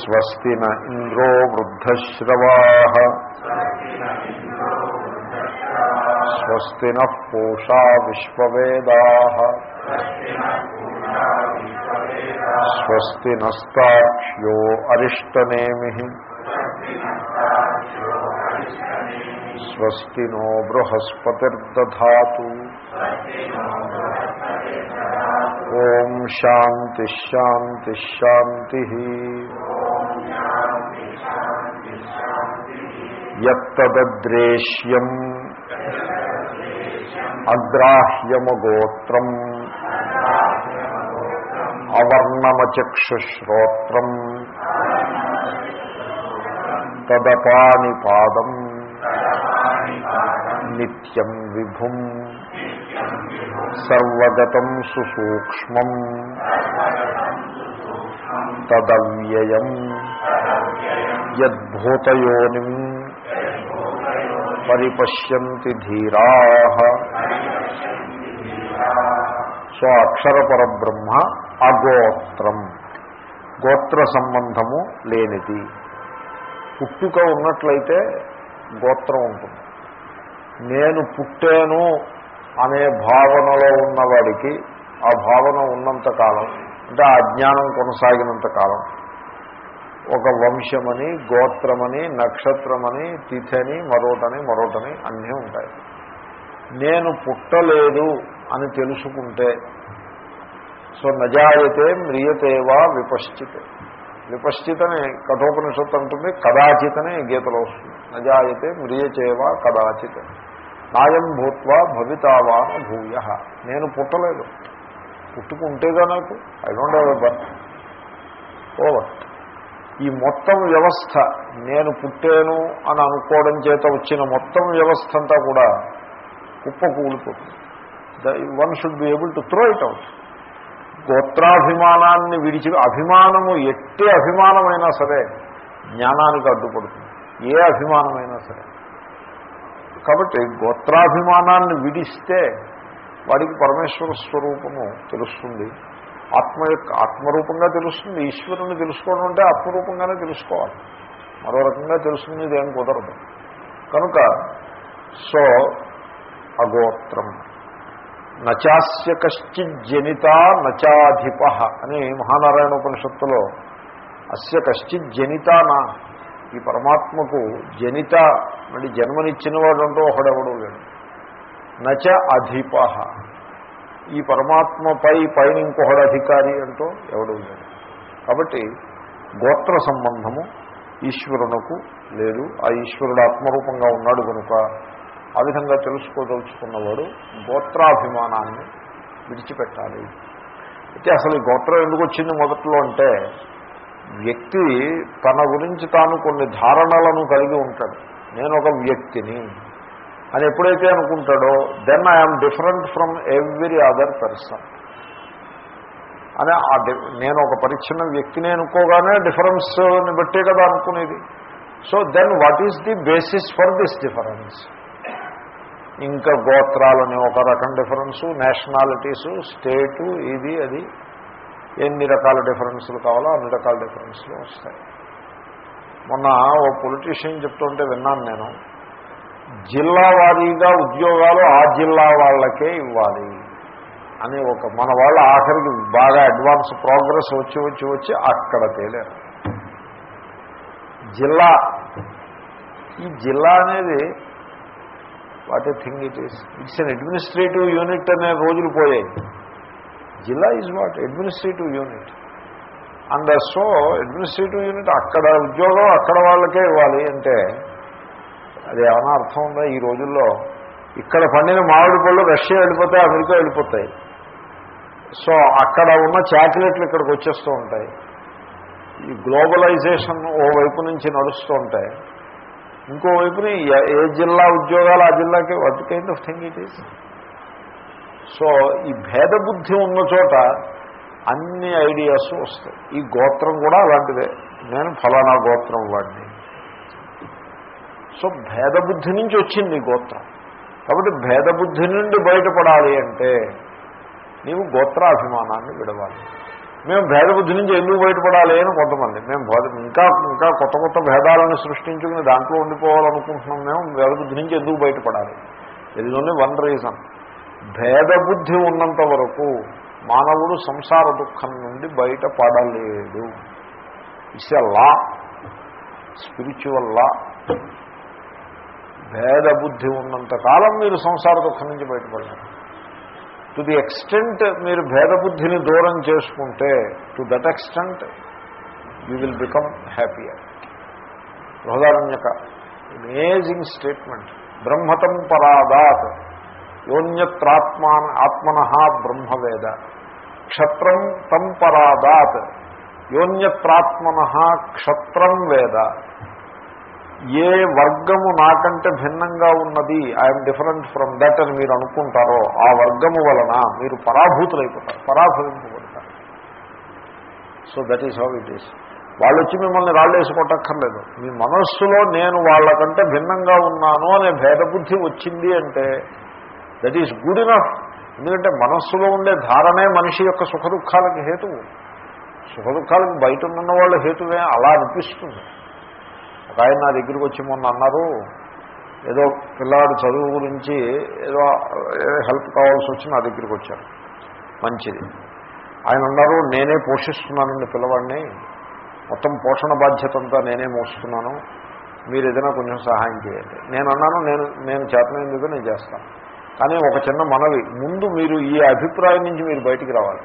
स्वस्ति न इन्द्रो वृद्धश्रवाः। स्वस्ति नः पूषा विश्ववेदाः। स्वस्ति नस्ताक्ष्यो अरिष्टनेमिः स्वस्ति नो बृहस्पतिर्दधातु यद्रेश्यम अग्राह्यमगोत्रम। गोत्र अवर्णमचक्षुश्रोत्र नित्यं निभु सर्वगत सुसूक्ष्म तदव्यय यद्भूतयोनिम्। పరిపశ్యంతి ధీరా. సో అక్షర పరబ్రహ్మ అగోత్రం. గోత్ర సంబంధము లేనిది. పుట్టుక ఉన్నట్లయితే గోత్రం ఉంటుంది. నేను పుట్టాను అనే భావనలో ఉన్నవాడికి ఆ భావన ఉన్నంత కాలం అంటే ఆ అజ్ఞానం కొనసాగినంత కాలం ఒక వంశమని గోత్రమని నక్షత్రమని తిథని మరోటని మరోటని అన్నీ ఉంటాయి. నేను పుట్టలేదు అని తెలుసుకుంటే సో నజాయతే మ్రియతేవా విపశ్చితే. విపశ్చితనే కఠోపనిషత్తు అంటుంది కదాచితనే గీతలో వస్తుంది. నజాయతే మ్రియచేవా కదాచిత. నాయం భూత్వా భవితావాన భూయ నేను పుట్టలేదు. పుట్టుకుంటేగా నాకు I don't have a birth over ఈ మొత్తం వ్యవస్థ నేను పుట్టాను అని అనుకోవడం చేత వచ్చిన మొత్తం వ్యవస్థ అంతా కూడా కుప్ప కూలిపోతుంది one should be able to throw it out గోత్రాభిమానాన్ని విడిచి అభిమానము ఎట్టి అభిమానమైనా సరే జ్ఞానానికి అడ్డుపడుతుంది. ఏ అభిమానమైనా సరే. కాబట్టి గోత్రాభిమానాన్ని విడిస్తే వాడికి పరమేశ్వర స్వరూపము తెలుస్తుంది. ఆత్మ యొక్క ఆత్మరూపంగా తెలుస్తుంది ఈశ్వరుని తెలుసుకోవడం అంటే ఆత్మరూపంగానే తెలుసుకోవాలి. మరో రకంగా తెలుసుకునేది ఏం కుదరదు. కనుక సో అగోత్రం. నచాస్య కశ్చిజ్జనిత నచాధిప అని మహానారాయణ ఉపనిషత్తులో అస్య కశ్చిజ్జనిత నా ఈ పరమాత్మకు జనిత అంటే జన్మనిచ్చిన వాడు అంటూ ఒకడెవడూ లేడు. నచ అధిప. ఈ పరమాత్మపై పైన ఇంకొకడు అధికారి అంటూ ఎవడూ లేడు కాబట్టి గోత్ర సంబంధము ఈశ్వరునకు లేదు. ఆ ఈశ్వరుడు ఆత్మరూపంగా ఉన్నాడు కనుక ఆ విధంగా తెలుసుకోదలుచుకున్నవాడు గోత్రాభిమానాన్ని విడిచిపెట్టాలి. అయితే అసలు ఈ గోత్రం ఎందుకు వచ్చింది మొదట్లో అంటే వ్యక్తి తన గురించి తాను కొన్ని ధారణలను కలిగి ఉంటాడు. నేను ఒక వ్యక్తిని అని ఎప్పుడైతే అనుకుంటాడో then I'm different from every other person అని ఆ నేను ఒక పరిచ్ఛిన్న వ్యక్తిని అనుకోగానే డిఫరెన్స్ని బట్టే కదా అనుకునేది. So then what is the basis for this difference ఇంకా గోత్రాలని ఒక రకం డిఫరెన్సు నేషనాలిటీసు స్టేటు ఇది అది. ఎన్ని రకాల డిఫరెన్సులు కావాలో అన్ని రకాల డిఫరెన్స్లు వస్తాయి. మొన్న ఓ పొలిటీషియన్ చెప్తుంటే విన్నాను నేను. జిల్లా వారీగా ఉద్యోగాలు ఆ జిల్లా వాళ్ళకే ఇవ్వాలి అని ఒక మన వాళ్ళ ఆఖరికి బాగా అడ్వాన్స్ ప్రోగ్రెస్ వచ్చి వచ్చి వచ్చి అక్కడ తేలేరు. జిల్లా ఈ జిల్లా అనేది what a thing it is. It's an administrative unit అనే రోజులు పోయాయి. జిల్లా is what administrative unit and so administrative unit అక్కడ ఉద్యోగం అక్కడ వాళ్ళకే ఇవ్వాలి అంటే అది ఏమైనా అర్థం ఉందా? ఈ రోజుల్లో ఇక్కడ పండిన మామిడి పళ్ళు రష్యా వెళ్ళిపోతాయి అమెరికా వెళ్ళిపోతాయి. సో అక్కడ ఉన్న చాక్లెట్లు ఇక్కడికి వచ్చేస్తూ ఉంటాయి. ఈ గ్లోబలైజేషన్ ఓ వైపు నుంచి నడుస్తూ ఇంకో వైపుని ఏ- ఏ జిల్లా ఉద్యోగాలు ఆ జిల్లాకి what kind of thing it is. So ఈ భేద బుద్ధి ఉన్న చోట అన్ని ఐడియాస్ వస్తాయి. ఈ గోత్రం కూడా అలాంటిదే. నేను ఫలానా గోత్రం వాడిని. సో భేద బుద్ధి నుంచి వచ్చింది ఈ గోత్రం. కాబట్టి భేద బుద్ధి నుండి బయటపడాలి అంటే నీవు గోత్రాభిమానాన్ని విడవాలి. మేము భేద బుద్ధి నుంచి ఎందుకు బయటపడాలి అని కొంతమంది మేము ఇంకా ఇంకా కొత్త కొత్త భేదాలను సృష్టించుకుని దాంట్లో ఉండిపోవాలనుకుంటున్నాం మేము భేద బుద్ధి నుంచి ఎందుకు బయటపడాలి? ఇది ఓన్లీ వన్ రీజన్ భేద బుద్ధి ఉన్నంత వరకు మానవుడు సంసార దుఃఖం నుండి బయటపడలేడు. It's a law spiritual law భేద బుద్ధి ఉన్నంత కాలం మీరు సంసార దుఃఖం నుంచి బయటపడలేరు టు ది ఎక్స్టెంట్ మీరు భేద బుద్ధిని దూరం చేసుకుంటే to that extent you will become happier Brihadaranyaka amazing statement బ్రహ్మతం పరాదాత్ యోన్యత్రాత్మాన్ ఆత్మన బ్రహ్మవేద. క్షత్రం తం పరాదాత్ యోన్యత్రాత్మన క్షత్రం వేద. ఏ వర్గము నాకంటే భిన్నంగా ఉన్నది ఐఎమ్ డిఫరెంట్ ఫ్రమ్ దట్ అని మీరు అనుకుంటారో ఆ వర్గము వలన మీరు పరాభూతులైపోతారు పరాభవింపబడతారు. So that is how it is వాళ్ళు వచ్చి మిమ్మల్ని రాళ్ళు కొట్టక్కర్లేదు మీ మనస్సులో నేను వాళ్ళకంటే భిన్నంగా ఉన్నాను అనే భేదబుద్ధి వచ్చింది అంటే దట్ ఈస్ గుడ్ ఇనఫ్ ఎందుకంటే మనస్సులో ఉండే ధారణే మనిషి యొక్క సుఖ దుఃఖాలకు హేతువు. సుఖ దుఃఖాలకు బయట ఉన్న వాళ్ళ హేతువే అలా అనిపిస్తుంది. ఒక ఆయన నా దగ్గరికి వచ్చి మొన్న అన్నారు ఏదో పిల్లాడు చదువు గురించి ఏదో హెల్ప్ కావాల్సి వచ్చి నా దగ్గరికి వచ్చారు. మంచిది. ఆయన అన్నారు నేనే పోషిస్తున్నానండి పిల్లవాడిని. మొత్తం పోషణ బాధ్యత అంతా నేనే మోస్తున్నాను. మీరు ఏదైనా కొంచెం సహాయం చేయండి. నేను అన్నాను నేను నేను చేతనైందిగా నేను చేస్తాను. కానీ ఒక చిన్న మనవి ముందు మీరు ఈ అభిప్రాయం నుంచి మీరు బయటికి రావాలి.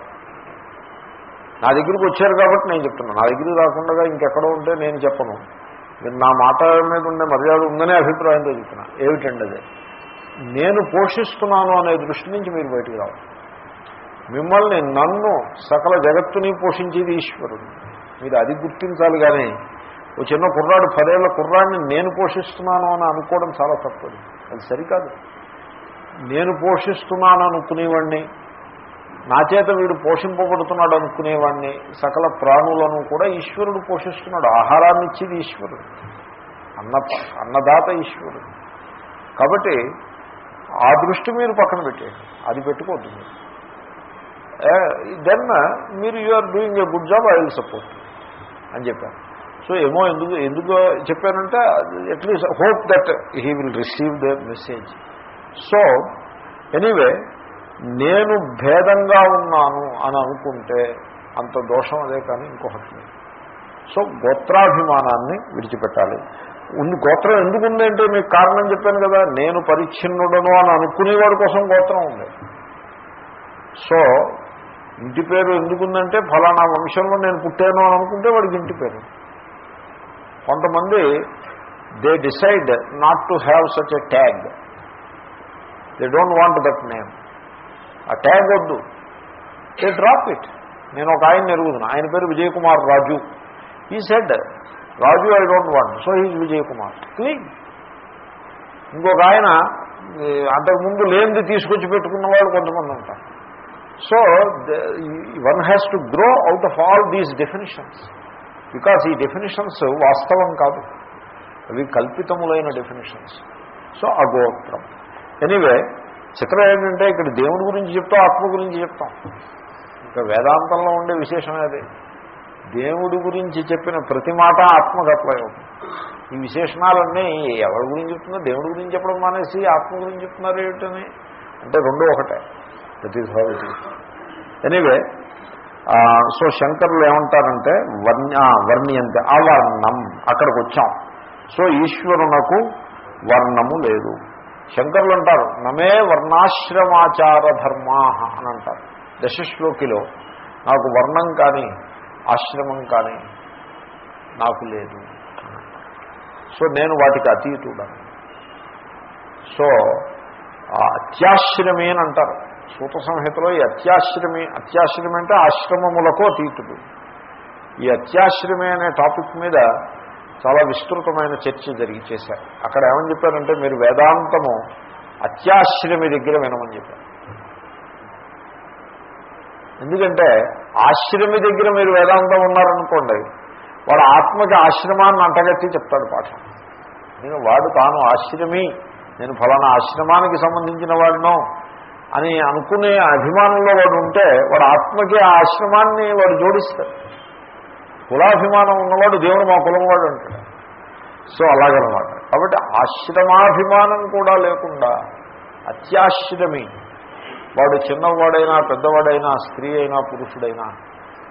నా దగ్గరికి వచ్చారు కాబట్టి నేను చెప్తున్నాను. నా దగ్గరికి రాకుండా ఇంకెక్కడ ఉంటే నేను చెప్పను. మీరు నా మాట మీద ఉండే మర్యాద ఉందనే అభిప్రాయంతో చెప్తున్నా. ఏమిటండి అది? నేను పోషిస్తున్నాను అనే దృష్టి నుంచి మీరు బయటికి రావాలి. మిమ్మల్ని నన్ను సకల జగత్తుని పోషించేది ఈశ్వరుడు. మీరు అది గుర్తించాలి కానీ ఓ చిన్న కుర్రాడు పదేళ్ళ కుర్రాడిని నేను పోషిస్తున్నాను అని అనుకోవడం చాలా తప్పదు అది సరికాదు. నేను పోషిస్తున్నాను అనుకునేవాడిని. నా చేత వీడు పోషింపబడుతున్నాడు అనుకునేవాడిని సకల ప్రాణులను కూడా ఈశ్వరుడు పోషిస్తున్నాడు. ఆహారాన్ని ఇచ్చేది ఈశ్వరుడు. అన్న అన్నదాత ఈశ్వరుడు. కాబట్టి ఆ దృష్టి మీరు పక్కన పెట్టేయండి. అది పెట్టుకోవద్దు మీరు. దెన్ మీరు you are doing a good job I will support అని చెప్పాను సో ఏమో ఎందుకు ఎందుకు చెప్పానంటే at least hope that he will receive the message. So anyway నేను భేదంగా ఉన్నాను అని అనుకుంటే అంత దోషం అదే కానీ ఇంకొకటి లేదు. సో గోత్రాభిమానాన్ని విడిచిపెట్టాలి. ఉంది గోత్రం ఎందుకు ఉందంటే మీకు కారణం చెప్పాను కదా నేను పరిచ్ఛిన్నుడను అని అనుకునేవాడి కోసం గోత్రం ఉంది. సో ఇంటి పేరు ఎందుకుందంటే ఫలానా వంశంలో నేను పుట్టాను అని అనుకుంటే వాడికి ఇంటి పేరు. కొంతమంది they decide not to have such a tag they don't want that name ఆ ట్యాగ్ వద్దు. దే డ్రాప్ ఇట్ నేను ఒక ఆయన ఎరుగుతున్నా. ఆయన పేరు Vijay Kumar Raju. He said Raju I don't want so is Vijay Kumar clean ఇంకొక ఆయన అంతకుముందు లేనిది తీసుకొచ్చి పెట్టుకున్న వాళ్ళు కొంతమంది ఉంటారు. So one has to grow out of all these definitions because ఈ డెఫినేషన్స్ వాస్తవం కాదు. అవి కల్పితములైన డెఫినేషన్స్ సో అగోత్రం. ఎనీవే చిత్రం ఏంటంటే ఇక్కడ దేవుడి గురించి చెప్తాం ఆత్మ గురించి చెప్తాం. ఇంకా వేదాంతంలో ఉండే విశేషం అది. దేవుడి గురించి చెప్పిన ప్రతి మాట ఆత్మకు అప్లై ఈ విశేషణాలన్నీ ఎవరి గురించి చెప్తున్నా దేవుడి గురించి చెప్పడం మానేసి ఆత్మ గురించి చెప్తున్నారు ఏమిటని అంటే రెండో ఒకటే. ప్రతి ఈజ్ హౌ ఎనీవే సో శంకరులు ఏమంటారంటే వర్ణ వర్ణ్యంత అవర్ణం. అక్కడికి వచ్చాం. సో ఈశ్వరునకు వర్ణము లేదు. శంకరులు అంటారు నమే వర్ణాశ్రమాచార ధర్మా అని అంటారు. దశశ్లోకిలో నాకు వర్ణం కానీ ఆశ్రమం కానీ నాకు లేదు సో నేను వాటికి అతీతుడను. సో ఆ అని అంటారు. సూత సంహితలో ఈ అత్యాశ్రమి అత్యాశ్రమి అంటే ఆశ్రమములకు అతీతుడు. ఈ అత్యాశ్రమే అనే టాపిక్ మీద చాలా విస్తృతమైన చర్చ జరిగి చేశారు అక్కడ ఏమని చెప్పారంటే మీరు వేదాంతము అత్యాశ్రమి దగ్గర వినమని చెప్పారు. ఎందుకంటే ఆశ్రమి దగ్గర మీరు వేదాంతం ఉన్నారనుకోండి వాడు ఆత్మకి ఆశ్రమాన్ని అంటగట్టి చెప్తాడు పాఠం. నేను వాడు తాను ఆశ్రమి నేను ఫలానా ఆశ్రమానికి సంబంధించిన వాడినో అని అనుకునే అభిమానంలో వాడు ఉంటే వాడు ఆత్మకి ఆ ఆశ్రమాన్ని వాడు జోడిస్తాడు. కులాభిమానం ఉన్నవాడు దేవుడు మా కులం వాడు అంటాడు. సో అలాగనమాట. కాబట్టి ఆశ్రమాభిమానం కూడా లేకుండా అత్యాశ్రమి వాడు చిన్నవాడైనా పెద్దవాడైనా స్త్రీ అయినా పురుషుడైనా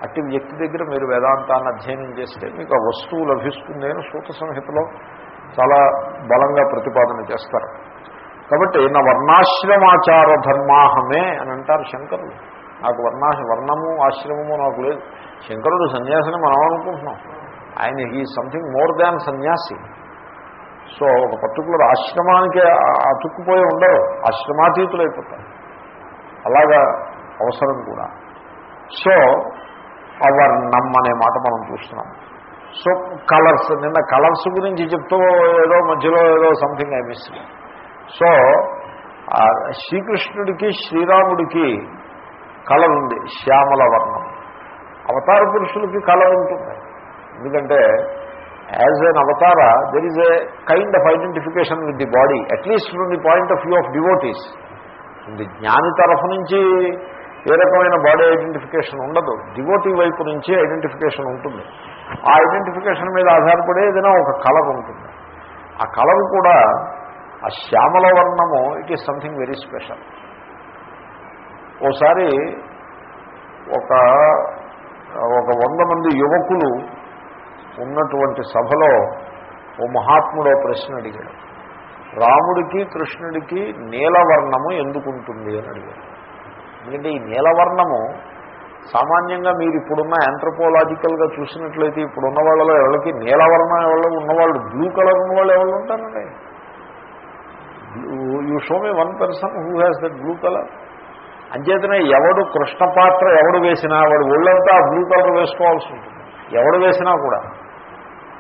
అట్టి వ్యక్తి దగ్గర మీరు వేదాంతాన్ని అధ్యయనం చేస్తే మీకు ఆ వస్తువు లభిస్తుంది అని సూత సంహితలో చాలా బలంగా ప్రతిపాదన చేస్తారు. కాబట్టి నా వర్ణాశ్రమాచార ధర్మాహమే అని అంటారు శంకరులు. నాకు వర్ణా వర్ణము ఆశ్రమము నాకు లేదు. శంకరుడు సన్యాసిని మనం అనుకుంటున్నాం ఆయన ఈ సంథింగ్ మోర్ దాన్ సన్యాసి. సో ఒక పర్టికులర్ ఆశ్రమానికి అతుక్కుపోయి ఉండరు. ఆశ్రమాతీతులు అయిపోతారు అలాగా అవసరం కూడా. సో అవర్ణం అనే మాట మనం చూస్తున్నాం. సో కలర్స్ నిన్న కలర్స్ గురించి చెప్తూ ఏదో మధ్యలో ఏదో సంథింగ్ ఐ మిస్ సో శ్రీకృష్ణుడికి శ్రీరాముడికి కలర్ ఉంది. శ్యామల వర్ణం. అవతార పురుషులకి కళ ఉంటుంది. ఎందుకంటే యాజ్ ఎన్ అవతార there is a kind of identification with the body at least from the point of view of devotees ఇది జ్ఞాని తరఫు నుంచి ఏ రకమైన బాడీ ఐడెంటిఫికేషన్ ఉండదు. డివోటీ వైపు నుంచి ఐడెంటిఫికేషన్ ఉంటుంది. ఆ ఐడెంటిఫికేషన్ మీద ఆధారపడి ఏదైనా ఒక కలర్ ఉంటుంది. ఆ కలర్ కూడా ఆ శ్యామల వర్ణము it is something very special ఓసారి ఒక ఒక వంద మంది యువకులు ఉన్నటువంటి సభలో ఓ మహాత్ముడు ప్రశ్న అడిగాడు. రాముడికి కృష్ణుడికి నీలవర్ణము ఎందుకుంటుంది అని అడిగాడు. ఎందుకంటే ఈ నీలవర్ణము సామాన్యంగా మీరు ఇప్పుడున్న యాంథ్రపోలాజికల్గా చూసినట్లయితే ఇప్పుడున్న వాళ్ళలో ఎవరికి నీలవర్ణం ఎవరు ఉన్నవాళ్ళు బ్లూ కలర్ ఉన్న వాళ్ళు ఎవరు ఉంటారండి you show me one person who has that blue colour అంచేతనే ఎవడు కృష్ణ పాత్ర ఎవడు వేసినా వాడు ఒళ్ళంతా బ్లూ కలర్ వేసుకోవాల్సి ఉంటుంది. ఎవడు వేసినా కూడా.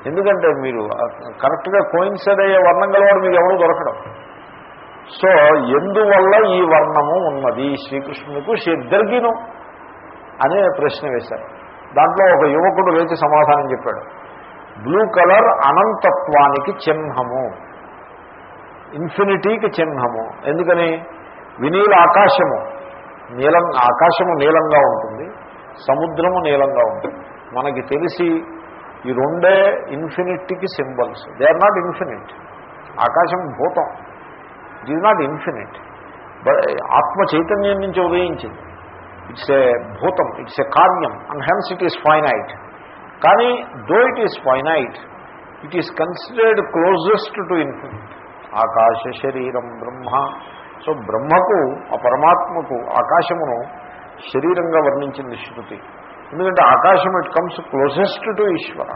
ఎందుకంటే మీరు కరెక్ట్గా కోయిన్సైడ్ అయ్యే వర్ణం గలవాడు మీకు ఎవరు దొరకడం. సో ఎందువల్ల ఈ వర్ణము ఉన్నది? శ్రీకృష్ణునికి ఇద్దరికీను అనే ప్రశ్న వేశారు. దాంట్లో ఒక యువకుడు లేచి సమాధానం చెప్పాడు. బ్లూ కలర్ అనంతత్వానికి చిహ్నము. ఇన్ఫినిటీకి చిహ్నము. ఎందుకని? వినీల ఆకాశము. నీలం ఆకాశము నీలంగా ఉంటుంది సముద్రము నీలంగా ఉంటుంది. మనకి తెలిసి ఈ రెండే ఇన్ఫినిట్కి symbols. They are not infinite ఆకాశం భూతం. ఇట్ ఈజ్ నాట్ ఇన్ఫినిట్ ఆత్మ చైతన్యం నుంచి ఉదయించింది. ఇట్స్ ఏ భూతం ఇట్స్ ఏ కార్యం and hence it is finite కానీ though it is finite it is considered closest to infinite ఆకాశ శరీరం బ్రహ్మ. సో బ్రహ్మకు ఆ పరమాత్మకు ఆకాశమును శరీరంగా వర్ణించింది శృతి. ఎందుకంటే ఆకాశం it comes closest to Eshwara.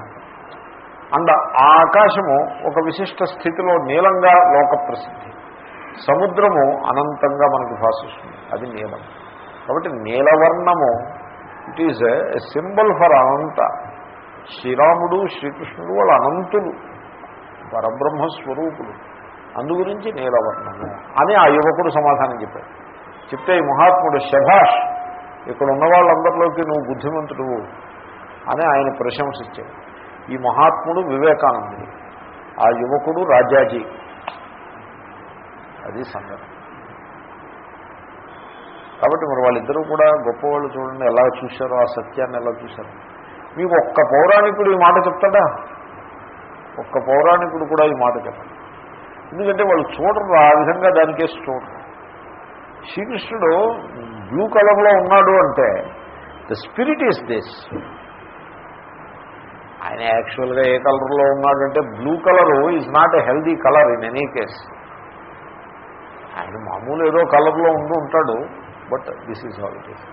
And ఆ ఆకాశము ఒక విశిష్ట స్థితిలో నీలంగా లోక ప్రసిద్ధి సముద్రము అనంతంగా మనకు భాషిస్తుంది. అది నీలం. కాబట్టి నీలవర్ణము it is a symbol for అనంత. శ్రీరాముడు శ్రీకృష్ణుడు వాళ్ళు అనంతులు. పరబ్రహ్మ స్వరూపులు అందుగురించి నీలవర్ణము అని ఆ యువకుడు సమాధానం చెప్పాడు. చెప్తే ఈ మహాత్ముడు శభాష్ ఇక్కడ ఉన్న వాళ్ళందరిలోకి నువ్వు బుద్ధిమంతుడు అని ఆయన ప్రశంసించాడు. ఈ మహాత్ముడు వివేకానందుడు. ఆ యువకుడు రాజాజీ. అది సంగతి. కాబట్టి మరి వాళ్ళిద్దరూ కూడా గొప్పవాళ్ళు చూడండి ఎలా చూశారో ఆ సత్యాన్ని ఎలా చూశారు. మీకు ఒక్క పౌరాణికుడు ఈ మాట చెప్తాడా? ఒక్క పౌరాణికుడు కూడా ఈ మాట చెప్పాడు. ఎందుకంటే వాళ్ళు చూడరు ఆ విధంగా దానికేసి చూడరు. శ్రీకృష్ణుడు బ్లూ కలర్లో ఉన్నాడు అంటే ద స్పిరిట్ ఈస్ దిస్. ఆయన యాక్చువల్గా ఏ కలర్లో ఉన్నాడంటే blue colour is not a healthy colour in any case. ఆయన మామూలు ఏదో కలర్లో ఉండి ఉంటాడు but this is how it is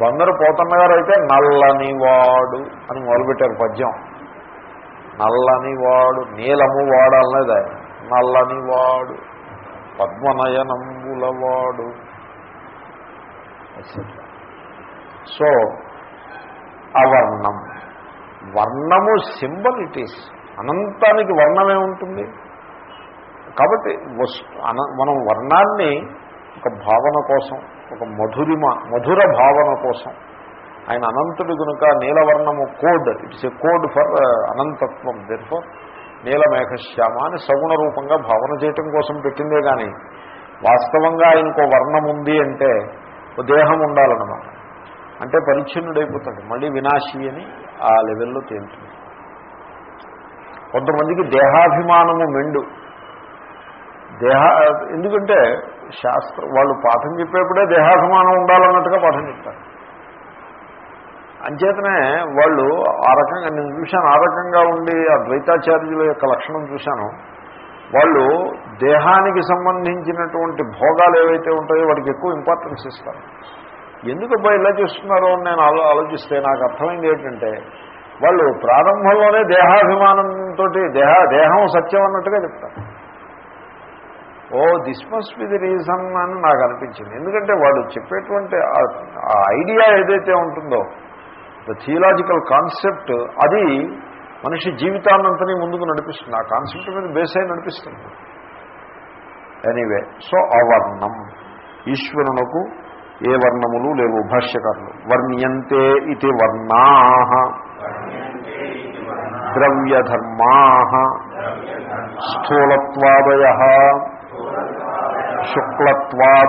Bandar Pothana garu అయితే నల్లని వాడు అని మొదలుపెట్టారు పద్యం. నల్లని వాడు నీలము వాడాలనేది ఆయన. నల్లని వాడు పద్మనయనంబులవాడు సో అవర్ణం. వర్ణము సింబల్ ఇట్ ఈస్. అనంతానికి వర్ణమే ఉంటుంది కాబట్టి వస్తు అన- మనం వర్ణాన్ని ఒక భావన కోసం ఒక మధురిమ మధుర భావన కోసం ఆయన అనంతుడు కనుక నీలవర్ణము code it's a code for అనంతత్వం. There for నీలమేఘశ్యామ అని సగుణ రూపంగా భావన చేయటం కోసం పెట్టిందే కానీ వాస్తవంగా ఆయనకు వర్ణం ఉంది అంటే దేహం ఉండాలన్నమాట. అంటే పరిచ్ఛిన్నుడైపోతాడు మళ్ళీ వినాశి అని ఆ లెవెల్లో తేలుతుంది. కొంతమందికి దేహాభిమానము మెండు. దేహ ఎందుకంటే శాస్త్రం వాళ్ళు పాఠం చెప్పేప్పుడే దేహాభిమానం ఉండాలన్నట్టుగా పాఠం చెప్తారు. అంచేతనే వాళ్ళు ఆ రకంగా నేను చూశాను ఆ రకంగా ఉండి ఆ ద్వైతాచార్యుల యొక్క లక్షణం చూశాను. వాళ్ళు దేహానికి సంబంధించినటువంటి భోగాలు ఏవైతే ఉంటాయో వాటికి ఎక్కువ ఇంపార్టెన్స్ ఇస్తారు. ఎందుకు అబ్బా ఇలా చేస్తున్నారో అని నేను ఆలో ఆలోచిస్తే నాకు అర్థమైంది ఏంటంటే వాళ్ళు ప్రారంభంలోనే దేహాభిమానంతో దేహ దేహం సత్యం అన్నట్టుగా చెప్తారు. ఓ this must be the reason అని నాకు అనిపించింది. ఎందుకంటే వాడు చెప్పేటువంటి ఆ ఐడియా ఏదైతే ఉంటుందో ద థియలాజికల్ కాన్సెప్ట్ అది మనిషి జీవితాన్నంతని ముందుకు నడిపిస్తుంది. ఆ కాన్సెప్ట్ మీద బేస్ అయి నడిపిస్తుంది. ఎనీవే సో అవర్ణం. ఈశ్వరునకు ఏ వర్ణములు లేవు? భాష్యకారులు. వర్ణ్యంతే ఇది వర్ణా. ద్రవ్యధర్మా. స్థూలత్వాదయ. శుక్లత్వాదయోవా.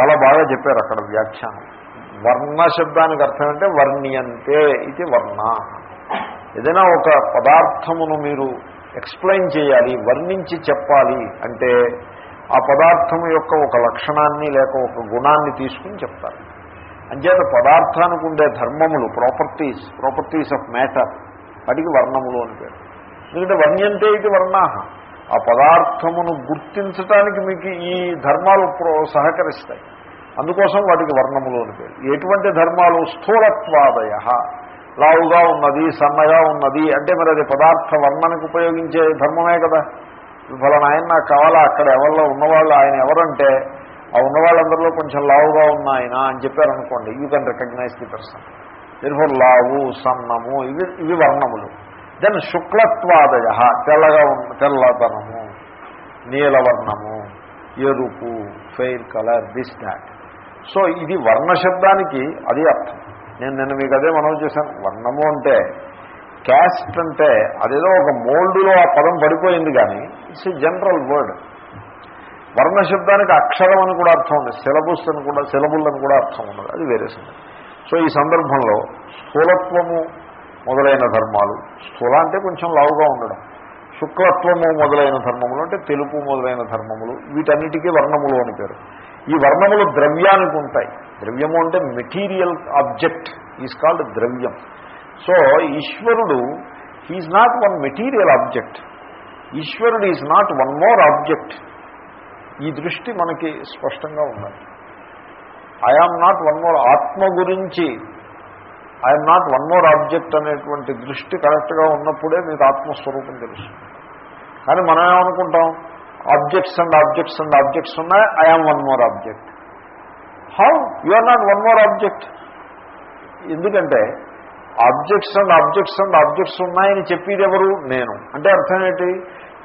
చాలా బాగా చెప్పారు అక్కడ వ్యాఖ్యానం. వర్ణ శబ్దానికి అర్థం అంటే వర్ణ్యంతే ఇది వర్ణ. ఏదైనా ఒక పదార్థమును మీరు ఎక్స్ప్లెయిన్ చేయాలి వర్ణించి చెప్పాలి అంటే ఆ పదార్థము యొక్క ఒక లక్షణాన్ని లేక ఒక గుణాన్ని తీసుకుని చెప్తారు. అంచేత పదార్థానికి ఉండే ధర్మములు ప్రాపర్టీస్ ప్రాపర్టీస్ ఆఫ్ మ్యాటర్ వాటికి వర్ణములు అని పేరు. ఎందుకంటే వర్ణ్యంతే ఇది వర్ణాహ. ఆ పదార్థమును గుర్తించటానికి మీకు ఈ ధర్మాలు సహకరిస్తాయి. అందుకోసం వాటికి వర్ణములు పేరు. ఎటువంటి ధర్మాలు? స్థూలత్వాదయ. లావుగా ఉన్నది సన్నగా ఉన్నది. అంటే మరి అది పదార్థ వర్ణనకు ఉపయోగించే ధర్మమే కదా. ఫలానా ఆయన నాకు కావాలా? అక్కడ ఎవరిలో ఉన్నవాళ్ళు? ఆయన ఎవరంటే ఆ ఉన్నవాళ్ళందరిలో కొంచెం లావుగా ఉన్న ఆయన అని చెప్పారనుకోండి you can recognise the person therefore లావు సన్నము ఇవి ఇవి వర్ణములు. దెన్ శుక్లత్వాదయ తెల్లగా ఉన్న తెల్లదనము నీలవర్ణము ఎరుపు fair colour this that so ఇది వర్ణ శబ్దానికి అది అర్థం. నేను నిన్న మీకు అదే మనం చేశాను. వర్ణము అంటే క్యాస్ట్ అంటే అదేదో ఒక మోల్డ్లో ఆ పదం పడిపోయింది కానీ ఇట్స్ ఎ జనరల్ వర్డ్. వర్ణ శబ్దానికి అక్షరం అని కూడా అర్థం ఉంది. సిలబస్ అని కూడా సిలబుల్ అని కూడా అర్థం ఉన్నది. అది వేరే సంగతి. సో ఈ సందర్భంలో స్థూలత్వము మొదలైన ధర్మాలు స్థూల అంటే కొంచెం లావుగా ఉండడం శుక్లత్వము మొదలైన ధర్మములు అంటే తెలుపు మొదలైన ధర్మములు వీటన్నిటికీ వర్ణములు అని పేరు. ఈ వర్ణములు ద్రవ్యానికి ఉంటాయి ద్రవ్యము అంటే మెటీరియల్ ఆబ్జెక్ట్ ఈజ్ కాల్డ్ ద్రవ్యం. సో ఈశ్వరుడు he is not one material object ఈశ్వరుడు is not one more object ఈ దృష్టి మనకి స్పష్టంగా ఉన్నది ఐఆమ్ నాట్ వన్ మోర్ ఆత్మ గురించి I'm not one more object అనేటువంటి దృష్టి కరెక్ట్గా ఉన్నప్పుడే మీకు ఆత్మస్వరూపం తెలుస్తుంది. కానీ మనం ఏమనుకుంటాం? Objects and objects and objects ఉన్నాయి. I am one more object how you are not one more object ఎందుకంటే objects and objects and objects ఉన్నాయని చెప్పేది ఎవరు? నేను. అంటే అర్థం ఏంటి?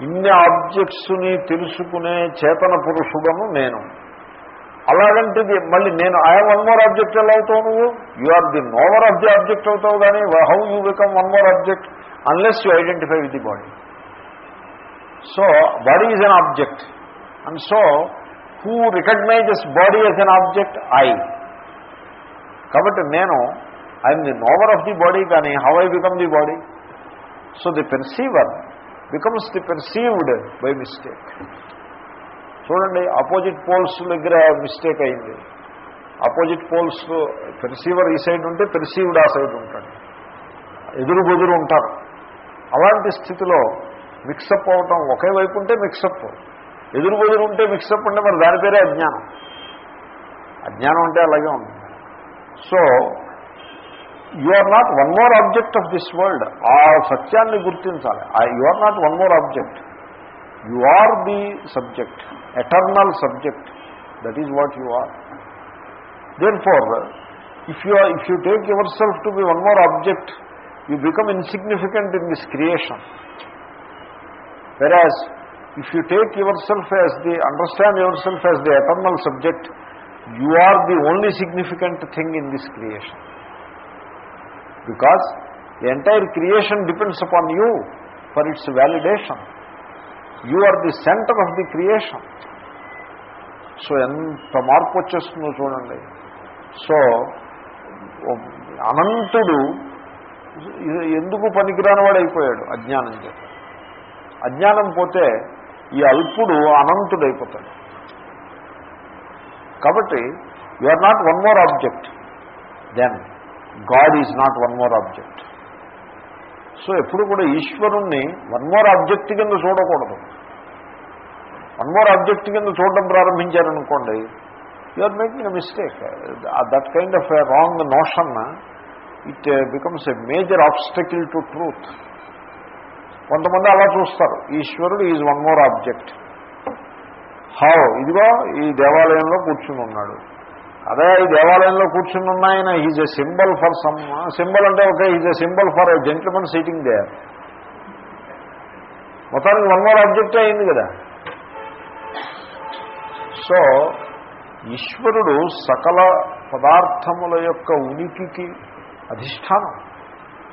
ఇన్ని ఆబ్జెక్ట్స్ని తెలుసుకునే చేతన పురుషుడను నేను. అలాగంటే మళ్ళీ నేను ఐ వన్ మోర్ ఆబ్జెక్ట్ ఎలా అవుతావు నువ్వు? You are the knower of the object అవుతావు కానీ how you become one more object unless you identify with the body so body is an object and so who recognizes body as an object I కాబట్టి నేను I'm the knower of the body కానీ how I become the body so the perceiver becomes the perceived by mistake చూడండి opposite poles దగ్గర mistake అయింది. Opposite poles perceiver ఈ side ఉంటే perceived ఆ side ఉంటాడు. ఎదురు బెదురు ఉంటారు. అలాంటి స్థితిలో మిక్సప్ అవటం ఒకే వైపు ఉంటే మిక్సప్. ఎదురు బెదురు ఉంటే మిక్సప్ ఉంటే మరి దాని పేరే అజ్ఞానం. అజ్ఞానం అంటే అలాగే ఉంటుంది so you are not one more object of this world ఆ సత్యాన్ని గుర్తించాలి. You are not one more object you are the subject eternal subject that is what you are therefore if you if you take yourself to be one more object you become insignificant in this creation whereas if you take yourself as the understand yourself as the eternal subject you are the only significant thing in this creation because the entire creation depends upon you for its validation you are the center of the creation so ఎంత మార్పు వచ్చేస్తుందో చూడండి so అనంతుడు ఎందుకు పనికిరాని వాడు అయిపోయాడు అజ్ఞానం చేత అజ్ఞానం పోతే ఈ అల్పుడు అనంతుడైపోతాడు. కాబట్టి you are not one more object then God is not one more object so ఎప్పుడు కూడా ఈశ్వరుణ్ణి వన్ మోర్ ఆబ్జెక్ట్ కింద చూడకూడదు. వన్ మోర్ ఆబ్జెక్ట్ కింద చూడడం ప్రారంభించారనుకోండి you are making a mistake that kind of a wrong notion it becomes a major obstacle to truth కొంతమంది అలా చూస్తారు. ఈశ్వరుడు is one more object. How? ఇదిగో ఈ దేవాలయంలో కూర్చుని ఉన్నాడు. అదే ఈ దేవాలయంలో కూర్చుని ఉన్నాయన is a symbol for some symbol అంటే okay is a symbol for a gentleman sitting they మొత్తానికి వన్ మోర్ ఆబ్జెక్టే అయింది కదా. సో ఈశ్వరుడు సకల పదార్థముల యొక్క ఉనికికి అధిష్టానం.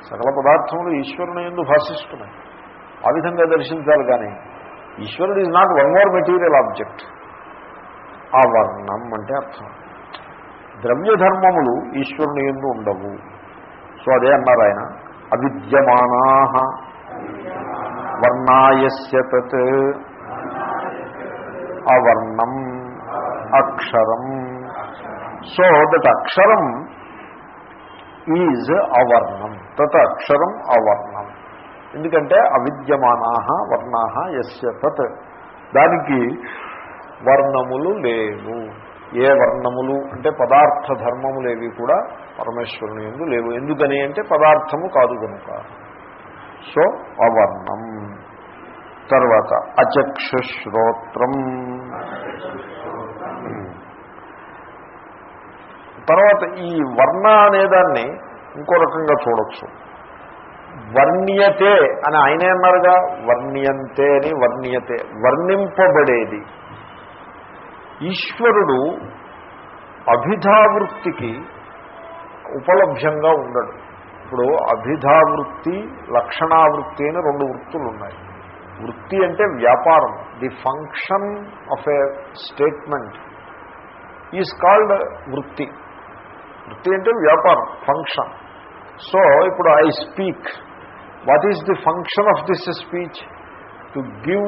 సకల పదార్థములు ఈశ్వరుని ఎందు భాషిస్తున్నాయి. ఆ విధంగా దర్శించాలి కానీ ఈశ్వరుడు is not one more material object ఆ వర్ణం అంటే అర్థం. ద్రవ్యధర్మములు ఈశ్వరుని ఎందు ఉండవు. సో అదే అన్నారు ఆయన అవిద్యమానా వర్ణాయస్య తత్. అవర్ణం అక్షరం. సో దట్ అక్షరం ఈజ్ అవర్ణం తత్ అక్షరం అవర్ణం ఎందుకంటే అవిద్యమానా వర్ణా ఎస్య తత్. దానికి వర్ణములు లేవు. ఏ వర్ణములు అంటే పదార్థ ధర్మములేవి కూడా పరమేశ్వరుని ఎందు లేవు. ఎందుకని అంటే పదార్థము కాదు కనుక. సో అవర్ణం. తర్వాత అచక్షుశ్రోత్రం. తర్వాత ఈ వర్ణ అనేదాన్ని ఇంకో రకంగా చూడొచ్చు. వర్ణ్యతే అని ఆయనే అన్నారుగా వర్ణ్యంతే అని వర్ణ్యతే వర్ణింపబడేది. ఈశ్వరుడు అభిధావృత్తికి ఉపలభ్యంగా ఉండడు. ఇప్పుడు అభిధావృత్తి లక్షణావృత్తి అని రెండు వృత్తులు ఉన్నాయి. వృత్తి అంటే వ్యాపారం. The function of a statement is called వృత్తి. వృత్తి అంటే వ్యాపారం ఫంక్షన్. సో ఇప్పుడు I speak. What is the function of this speech to give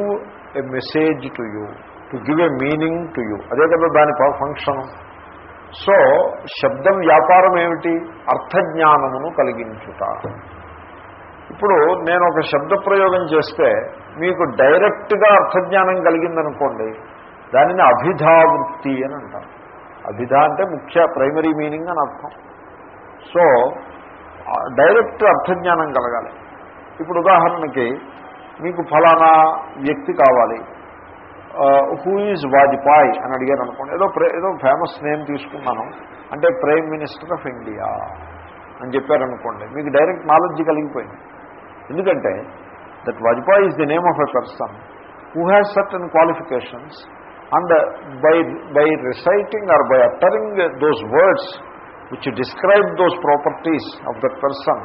a message to you to give a meaning to you అదే కదా దాని ఫంక్షన్ సో శబ్దం వ్యాపారం ఏమిటి? అర్థజ్ఞానమును కలిగించుట. ఇప్పుడు నేను ఒక శబ్ద ప్రయోగం చేస్తే మీకు డైరెక్ట్గా అర్థజ్ఞానం కలిగిందనుకోండి దానిని అభిధావృత్తి అని అంటారు అభిధ అంటే ముఖ్య ప్రైమరీ మీనింగ్ అని అర్థం. సో డైరెక్ట్ అర్థజ్ఞానం కలగాలి. ఇప్పుడు ఉదాహరణకి మీకు ఫలానా వ్యక్తి కావాలి. హూ ఈజ్ వాజ్పాయ్ అని అడిగారు అనుకోండి. ఏదో ఏదో ఫేమస్ నేమ్ తీసుకున్నాను. అంటే ప్రైమ్ మినిస్టర్ ఆఫ్ ఇండియా అని చెప్పారనుకోండి మీకు డైరెక్ట్ నాలెడ్జ్ కలిగిపోయింది. ఎందుకంటే that Vajpayee is the name of a person who has certain qualifications and by by reciting or by uttering those words which describe those properties of that person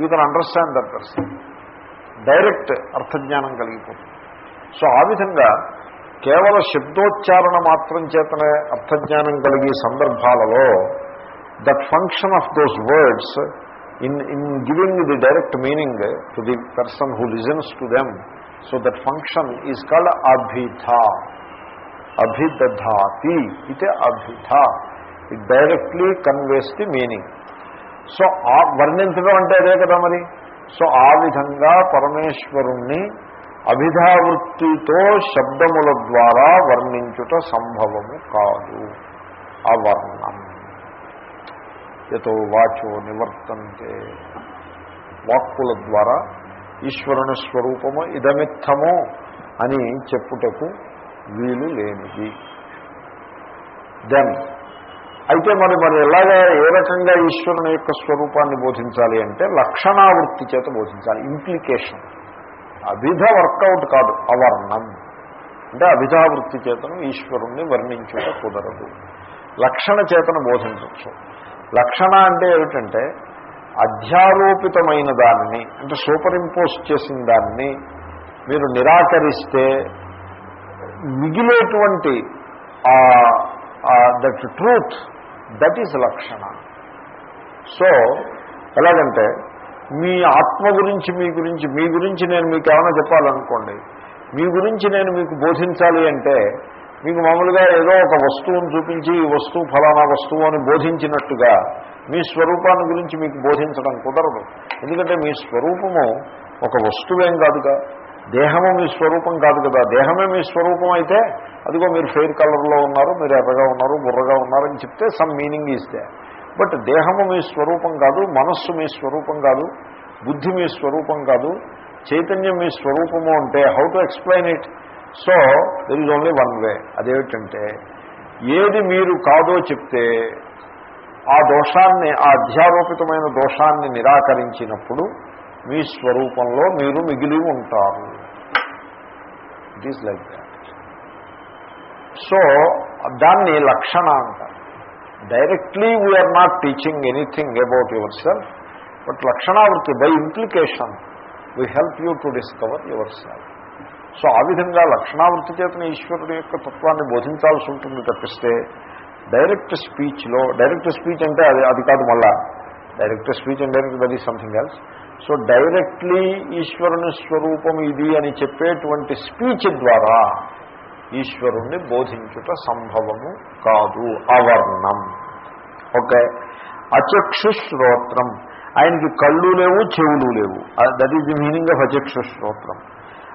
you can understand that person. Direct అర్థజ్ఞానం కలిగిపోతుంది. So ఆ విధంగా కేవల శబ్దోచ్చారణ మాత్రం చేతనే అర్థజ్ఞానం కలిగే సందర్భాలలో that function of those words in in giving the direct meaning to the person who listens to them so that function is called అభిథ అభిదధాతి ఇతే అభిథ it directly conveys the meaning so ఆ వర్ణించడం అంటే అదే కదా మరి. సో ఆ విధంగా పరమేశ్వరుణ్ణి అభిధావృత్తితో శబ్దముల ద్వారా వర్ణించుట సంభవము కాదు. అవర్ణం. ఎతో వాచో నివర్తంతే. వాక్కుల ద్వారా ఈశ్వరుని స్వరూపము ఇదమిత్తము అని చెప్పుటకు వీలు లేనిది. దెన్ అయితే మరి మరి ఎలాగా ఏ రకంగా ఈశ్వరుని యొక్క స్వరూపాన్ని బోధించాలి అంటే లక్షణావృత్తి చేత బోధించాలి. ఇంప్లికేషన్ అభిధ వర్కౌట్ కాదు అవర్ణం. అంటే అభిధావృత్తి చేతను ఈశ్వరుణ్ణి వర్ణించుట కుదరదు. లక్షణ చేతను బోధించవచ్చు. లక్షణ అంటే ఏమిటంటే అధ్యారోపితమైన దానిని అంటే సూపర్ ఇంపోజ్ చేసిన దాన్ని మీరు నిరాకరిస్తే మిగిలేటువంటి దట్ ట్రూత్ దట్ ఈజ్ లక్షణ. సో ఎలాగంటే మీ ఆత్మ గురించి మీ గురించి మీ గురించి నేను మీకు ఏమైనా చెప్పాలనుకోండి మీ గురించి నేను మీకు బోధించాలి అంటే మీకు మామూలుగా ఏదో ఒక వస్తువును చూపించి ఈ వస్తువు ఫలానా వస్తువు అని బోధించినట్టుగా మీ స్వరూపాన్ని గురించి మీకు బోధించడం కుదరదు. ఎందుకంటే మీ స్వరూపము ఒక వస్తువేం కాదుగా. దేహము మీ స్వరూపం కాదు కదా. దేహమే మీ స్వరూపం అయితే అదిగో మీరు ఫెయిర్ కలర్లో ఉన్నారు మీరు ఎర్రగా ఉన్నారు బుర్రగా ఉన్నారని చెప్తే సమ్ మీనింగ్ ఇస్తే బట్ దేహము మీ స్వరూపం కాదు మనస్సు మీ స్వరూపం కాదు బుద్ధి మీ స్వరూపం కాదు చైతన్యం మీ స్వరూపము అంటే how to explain it so there is only one way అదేమిటంటే ఏది మీరు కాదో చెప్తే ఆ దోషాన్ని ఆ అధ్యారోపితమైన దోషాన్ని నిరాకరించినప్పుడు మీ స్వరూపంలో మీరు మిగిలి ఉంటారు. It is like that so దాన్ని లక్షణ అంటారు. Directly we are not teaching anything about yourself but లక్షణావృత్తి by implication we help you to discover yourself so ఆ విధంగా లక్షణావృత్తి చేతన ఈశ్వరుడు యొక్క తత్వాన్ని బోధించాల్సి ఉంటుంది తప్పిస్తే డైరెక్ట్ స్పీచ్లో డైరెక్ట్ స్పీచ్ అంటే అది అది కాదు మళ్ళా. Direct speech and direct that is something else so directly ఈశ్వరుని స్వరూపం ఇది అని చెప్పేటువంటి స్పీచ్ ద్వారా ఈశ్వరుణ్ణి బోధించుట సంభవము కాదు అవర్ణం. ఓకే? అచక్షు శ్రోత్రం ఆయనకి కళ్ళు లేవు చెవులు లేవు. That is the meaning of అచక్షు శ్రోత్రం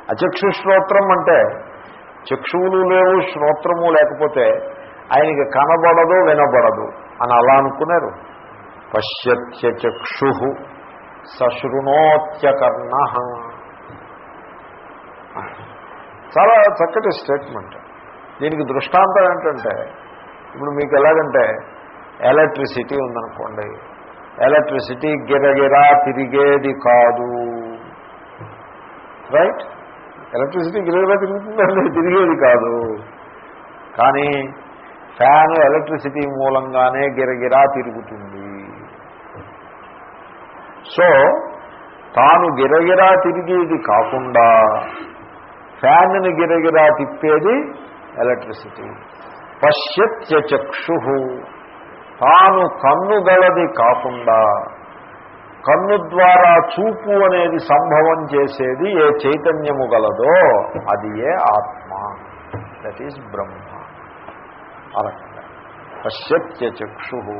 అచక్షు శ్రోత్రం అంటే చక్షువులు లేవు శ్రోత్రము లేకపోతే ఆయనకి కనబడదు వినబడదు అని అలా అనుకున్నారు. పశ్యత్య చక్షు సశృణోత్యకర్ణ. చాలా చక్కటి స్టేట్మెంట్ దీనికి దృష్టాంతం ఏంటంటే ఇప్పుడు మీకు ఎలాగంటే ఎలక్ట్రిసిటీ ఉందనుకోండి. ఎలక్ట్రిసిటీ గిరగిరా తిరిగేది కాదు. రైట్ ఎలక్ట్రిసిటీ గిరగిరా తిరుగుతుందంటే తిరిగేది కాదు. కానీ ఫ్యాన్ ఎలక్ట్రిసిటీ మూలంగానే గిరగిరా తిరుగుతుంది. సో తాను గిరగిరా తిరిగేది కాకుండా ఫ్యాన్ని గిరగిరా తిప్పేది ఎలక్ట్రిసిటీ. పశ్యత్య చక్షు. తాను కన్నుగలది కాకుండా కన్ను ద్వారా చూపు అనేది సంభవం చేసేది ఏ చైతన్యము గలదో అది ఏ ఆత్మ. దట్ ఈజ్ బ్రహ్మ. అలా పశ్యత్య చక్షు.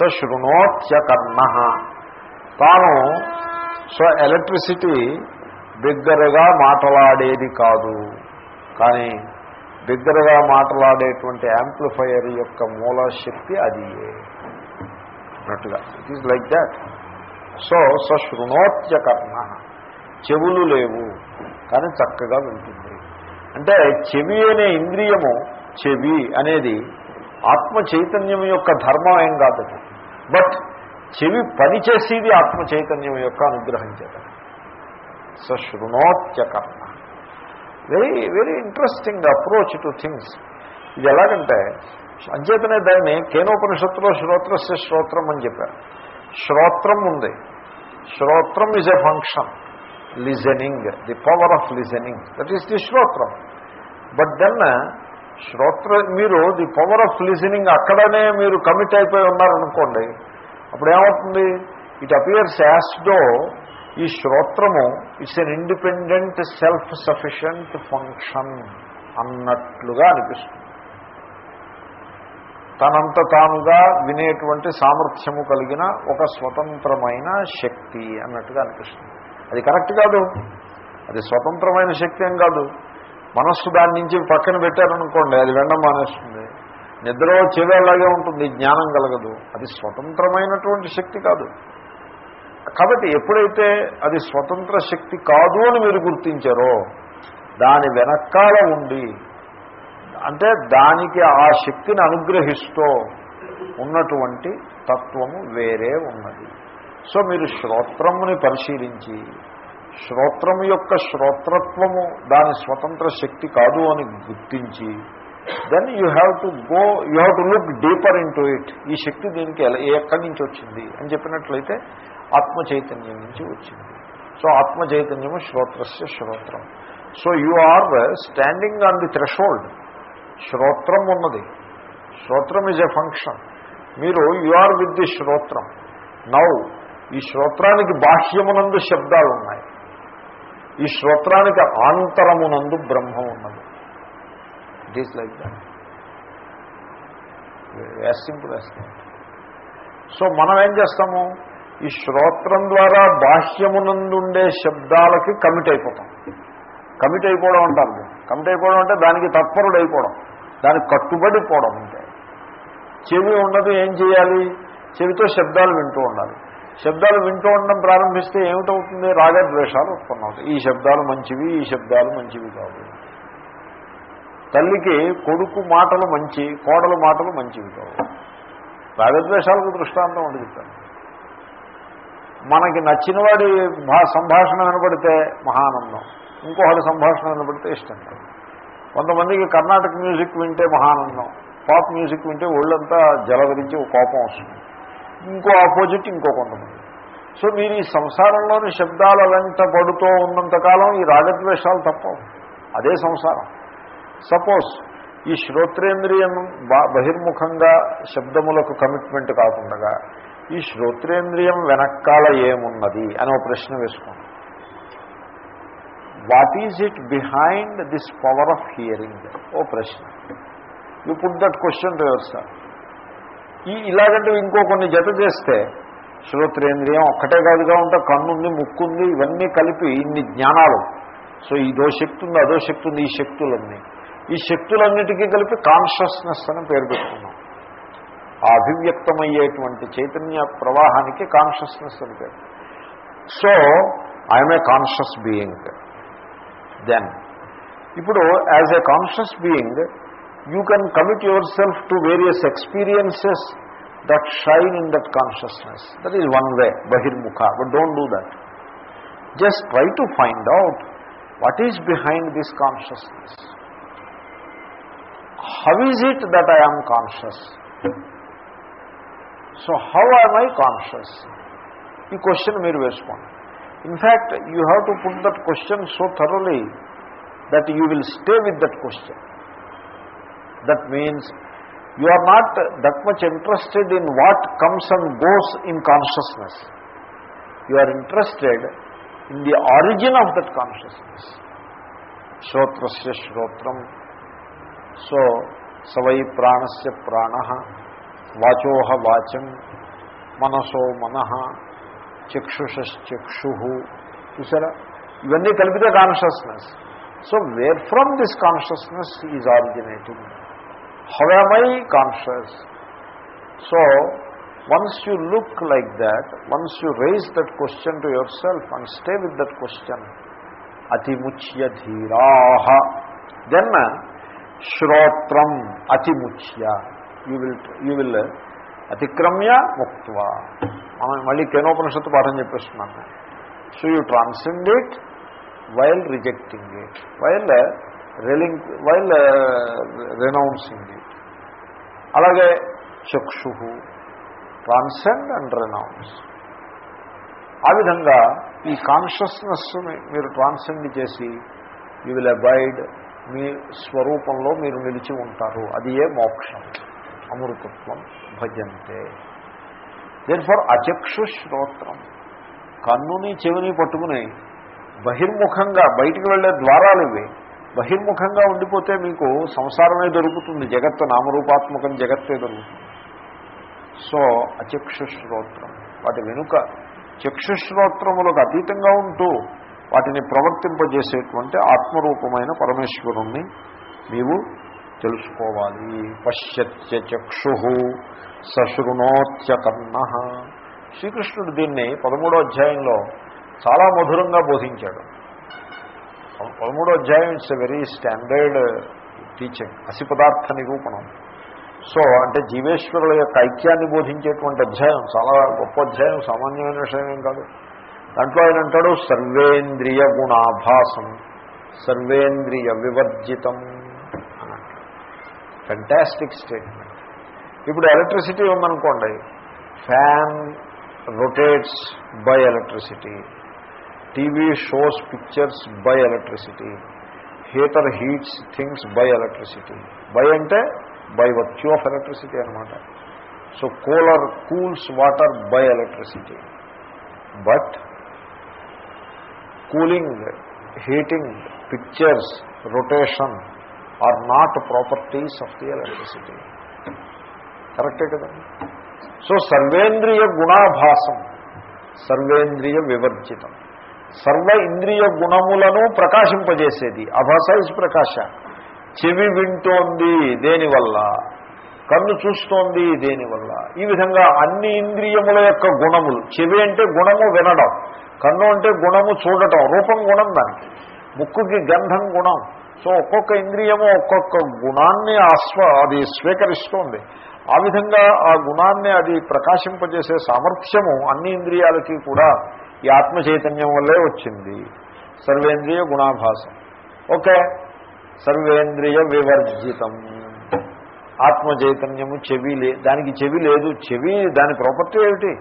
సశృణోత్యకర్ణ తాను సో ఎలక్ట్రిసిటీ బిగ్గరగా మాట్లాడేది కాదు. కానీ బిగ్గరగా మాట్లాడేటువంటి యాంప్లిఫైయర్ యొక్క మూల శక్తి అది అన్నట్టుగా. It is like that so సశృణోత్యకర్ణ చెవులు లేవు. కానీ చక్కగా వింటుంది. అంటే చెవి అనే ఇంద్రియము చెవి అనేది ఆత్మ చైతన్యం యొక్క ధర్మం ఏం కాదు. బట్ చెవి పనిచేసేది ఆత్మ చైతన్యం యొక్క అనుగ్రహం చేత. స శృణోత్యకర్మ. Very very interesting approach to things ఇది ఎలాగంటే అంచేతనే దాన్ని కేనోపనిషత్తులో శ్రోత్రస్య శ్రోత్రం అని చెప్పారు. శ్రోత్రం ఉంది. శ్రోత్రం is a function listening the power of listening that is the శ్రోత్రం. But then శ్రోత్ర మీరు ది పవర్ ఆఫ్ లిజనింగ్ అక్కడనే మీరు కమిట్ అయిపోయి ఉన్నారనుకోండి అప్పుడు ఏమవుతుంది? ఇట్ అపియర్స్ యాస్డో ఈ శ్రోత్రము it's an independent self sufficient function అన్నట్లుగా అనిపిస్తుంది. తనంత తానుగా వినేటువంటి సామర్థ్యము కలిగిన ఒక స్వతంత్రమైన శక్తి అన్నట్టుగా అనిపిస్తుంది. అది కరెక్ట్ కాదు. అది స్వతంత్రమైన శక్తి ఏం కాదు. మనస్సు దాని నుంచి పక్కన పెట్టారనుకోండి అది వెండం మానేస్తుంది. నిద్రలో చెవి అలాగే ఉంటుంది జ్ఞానం కలగదు. అది స్వతంత్రమైనటువంటి శక్తి కాదు. కాబట్టి ఎప్పుడైతే అది స్వతంత్ర శక్తి కాదు అని మీరు గుర్తించారో దాని వెనకాల ఉండి అంటే దానికి ఆ శక్తిని అనుగ్రహిస్తూ ఉన్నటువంటి తత్వము వేరే ఉన్నది. సో మీరు శ్రోత్రముని పరిశీలించి శ్రోత్రము యొక్క శ్రోత్రత్వము దాని స్వతంత్ర శక్తి కాదు అని గుర్తించి then you have to go you have to look deeper in it ఈ శక్తి దీనికి ఎలా ఎక్కడి నుంచి వచ్చింది అని చెప్పినట్లయితే ఆత్మ చైతన్యం నుంచి వచ్చింది. సో ఆత్మ చైతన్యము శ్రోత్రస్య శ్రోత్రం. So you are standing on the threshold శ్రోత్రం ఉన్నది. శ్రోత్రం ఈజ్ ఎ ఫంక్షన్. మీరు యు ఆర్ విత్ ది శ్రోత్రం. నౌ ఈ శ్రోత్రానికి బాహ్యమునందు శబ్దాలు ఉన్నాయి. ఈ శ్రోత్రానికి ఆంతరమునందు బ్రహ్మం ఉన్నది. It is like that as simple as so మనం ఏం చేస్తాము? ఈ శ్రోత్రం ద్వారా బాహ్యమునందుండే శబ్దాలకి కమిట్ అయిపోతాం. కమిట్ అయిపోవడం అంటారు కమిట్ అయిపోవడం అంటే దానికి తత్పరుడు అయిపోవడం. దానికి కట్టుబడి పోవడం అంటే. చెవి ఉన్నది ఏం చేయాలి? చెవితో శబ్దాలు వింటూ ఉండాలి. శబ్దాలు వింటూ ఉండడం ప్రారంభిస్తే ఏమిటవుతుంది? రాగద్వేషాలు ఉత్పన్నవుతాయి ఈ శబ్దాలు మంచివి ఈ శబ్దాలు మంచివి కాదు తల్లికి కొడుకు మాటలు మంచి కోడలు మాటలు మంచివి కావు. రాగద్వేషాలకు దృష్టాంతం ఉండి చెప్తాను మనకి నచ్చిన వాడి సంభాషణ వినపడితే మహానందం. ఇంకొకటి సంభాషణ వినపడితే ఇష్టం. కొంతమందికి కర్ణాటక మ్యూజిక్ వింటే మహానందం. పాప్ మ్యూజిక్ వింటే ఒళ్ళంతా జలవరించి ఒక కోపం వస్తుంది. ఇంకో ఆపోజిట్ ఇంకో కొంతమంది. సో మీరు ఈ సంసారంలోని శబ్దాల వెంట పడుతూ ఉన్నంతకాలం ఈ రాగద్వేషాలు తప్పవు. అదే సంసారం. సపోజ్ ఈ శ్రోత్రేంద్రియం బహిర్ముఖంగా శబ్దములకు కమిట్మెంట్ కాకుండా ఈ శ్రోత్రేంద్రియం వెనకాల ఏమున్నది అని ప్రశ్న వేసుకోండి what is it behind this power of hearing ఓ ప్రశ్న. You put that question to sir ఈ ఇలాగంటే ఇంకో కొన్ని జత చేస్తే శ్రోత్రేంద్రియం ఒక్కటే కాదుగా ఉంటే కన్నుంది ముక్కుంది ఇవన్నీ కలిపి ఇన్ని జ్ఞానాలు. సో ఇదో శక్తి ఉంది అదో శక్తి ఉంది ఈ శక్తులన్నీ. ఈ శక్తులన్నిటికీ కలిపి కాన్షియస్నెస్ అని పేరు పెట్టుకున్నాం. ఆ అభివ్యక్తమయ్యేటువంటి చైతన్య ప్రవాహానికి కాన్షియస్నెస్ అని పేరు. So I'm a conscious being then ఇప్పుడు as a conscious being you can commit yourself to various experiences that shine in that consciousness that is one way బహిర్ముఖ but don't do that just try to find out what is behind this consciousness how is it that I am conscious so how am I conscious ఈ question మీరు వేసుకోండి. In fact you have to put that question so thoroughly that you will stay with that question that means you are not that much interested in what comes and goes in consciousness you are interested in the origin of that consciousness శ్రోత్రస్య శ్రోత్రం so సవై ప్రాణస్య ప్రాణ వాచోహ వాచం మనసో మనః చక్షుషశ్చక్షు చూసారా ఇవన్నీ కలిపితే consciousness so where from this consciousness is originating how am I conscious so once you look like that once you raise that question to yourself and stay with that question అతిముచ్య ధీరా దెన్ శ్రోత్రం అతిముచ్య you will you will అతిక్రమ్య ముక్త్వ. మనం మళ్ళీ కేనోపనిషత్తు పాఠం చెప్పేస్తున్నాను so you transcend it while rejecting it while reeling while renouncing it అలాగే చక్షు ట్రాన్సెండ్ అండ్ రెనౌన్స్ ఆ విధంగా ఈ కాన్షియస్నెస్ని మీరు ట్రాన్సెండ్ చేసి యూ విల్ అబైడ్ మీ స్వరూపంలో మీరు నిలిచి ఉంటారు. అది ఏ మోక్షం? అమృతత్వం భజంతే. దేన్ ఫర్ అచక్షు శ్రోత్రం కన్నుని చెవిని పట్టుకుని బహిర్ముఖంగా బయటికి వెళ్ళే ద్వారాలు ఇవి. బహిర్ముఖంగా ఉండిపోతే మీకు సంసారమే దొరుకుతుంది. జగత్తు నామరూపాత్మకం జగత్తే దొరుకుతుంది. సో అచక్షుశ్రోత్రం. వాటి వెనుక చక్షుశ్రోత్రములకు అతీతంగా ఉంటూ వాటిని ప్రవర్తింపజేసేటువంటి ఆత్మరూపమైన పరమేశ్వరుణ్ణి నీవు తెలుసుకోవాలి. పశ్యత్యచక్షు సశృణోత్యకర్ణ శ్రీకృష్ణుడు దీన్ని పదమూడో అధ్యాయంలో చాలా మధురంగా బోధించాడు. పదమూడో అధ్యాయం it's a very standard teaching అసి పదార్థ నిరూపణం. సో అంటే జీవేశ్వరుల యొక్క ఐక్యాన్ని బోధించేటువంటి అధ్యాయం చాలా గొప్ప అధ్యాయం సామాన్యమైన విషయం ఏం కాదు. దాంట్లో ఆయన అంటాడు సర్వేంద్రియ గుణాభాసం సర్వేంద్రియ వివర్జితం. ఫెంటాస్టిక్ స్టేట్మెంట్ ఇప్పుడు ఎలక్ట్రిసిటీ ఉందనుకోండి fan rotates by electricity TV shows pictures by electricity heater heats things by electricity by అంటే బై వర్చ్యూ ఆఫ్ ఎలక్ట్రిసిటీ అనమాట so cooler cools water by electricity but cooling heating pictures rotation are not properties of the electricity. కరెక్టే కదా? So సర్వేంద్రియ గుణాభాసం సర్వేంద్రియ వివర్జితం. సర్వ ఇంద్రియ గుణములను ప్రకాశింపజేసేది. అభాస ఇస్ ప్రకాశ. చెవి వింటోంది దేనివల్ల కన్ను చూస్తోంది దేనివల్ల ఈ విధంగా అన్ని ఇంద్రియముల యొక్క గుణములు చెవి అంటే గుణము వినడం కన్ను అంటే గుణము చూడటం రూపం గుణం దానికి. ముక్కుకి గంధం గుణం సో ఒక్కొక్క ఇంద్రియము ఒక్కొక్క గుణాన్ని ఆస్వ అది స్వీకరిస్తోంది. ఆ విధంగా ఆ గుణాన్ని అది ప్రకాశింపజేసే సామర్థ్యము అన్ని ఇంద్రియాలకి కూడా ఈ ఆత్మ చైతన్యం వల్లే వచ్చింది. సర్వేంద్రియ గుణాభాసం. ఓకే? సర్వేంద్రియ వివర్జితం. ఆత్మ చైతన్యము చెవి లే దానికి చెవి లేదు. చెవి దాని ప్రాపర్టీ ఏమిటి?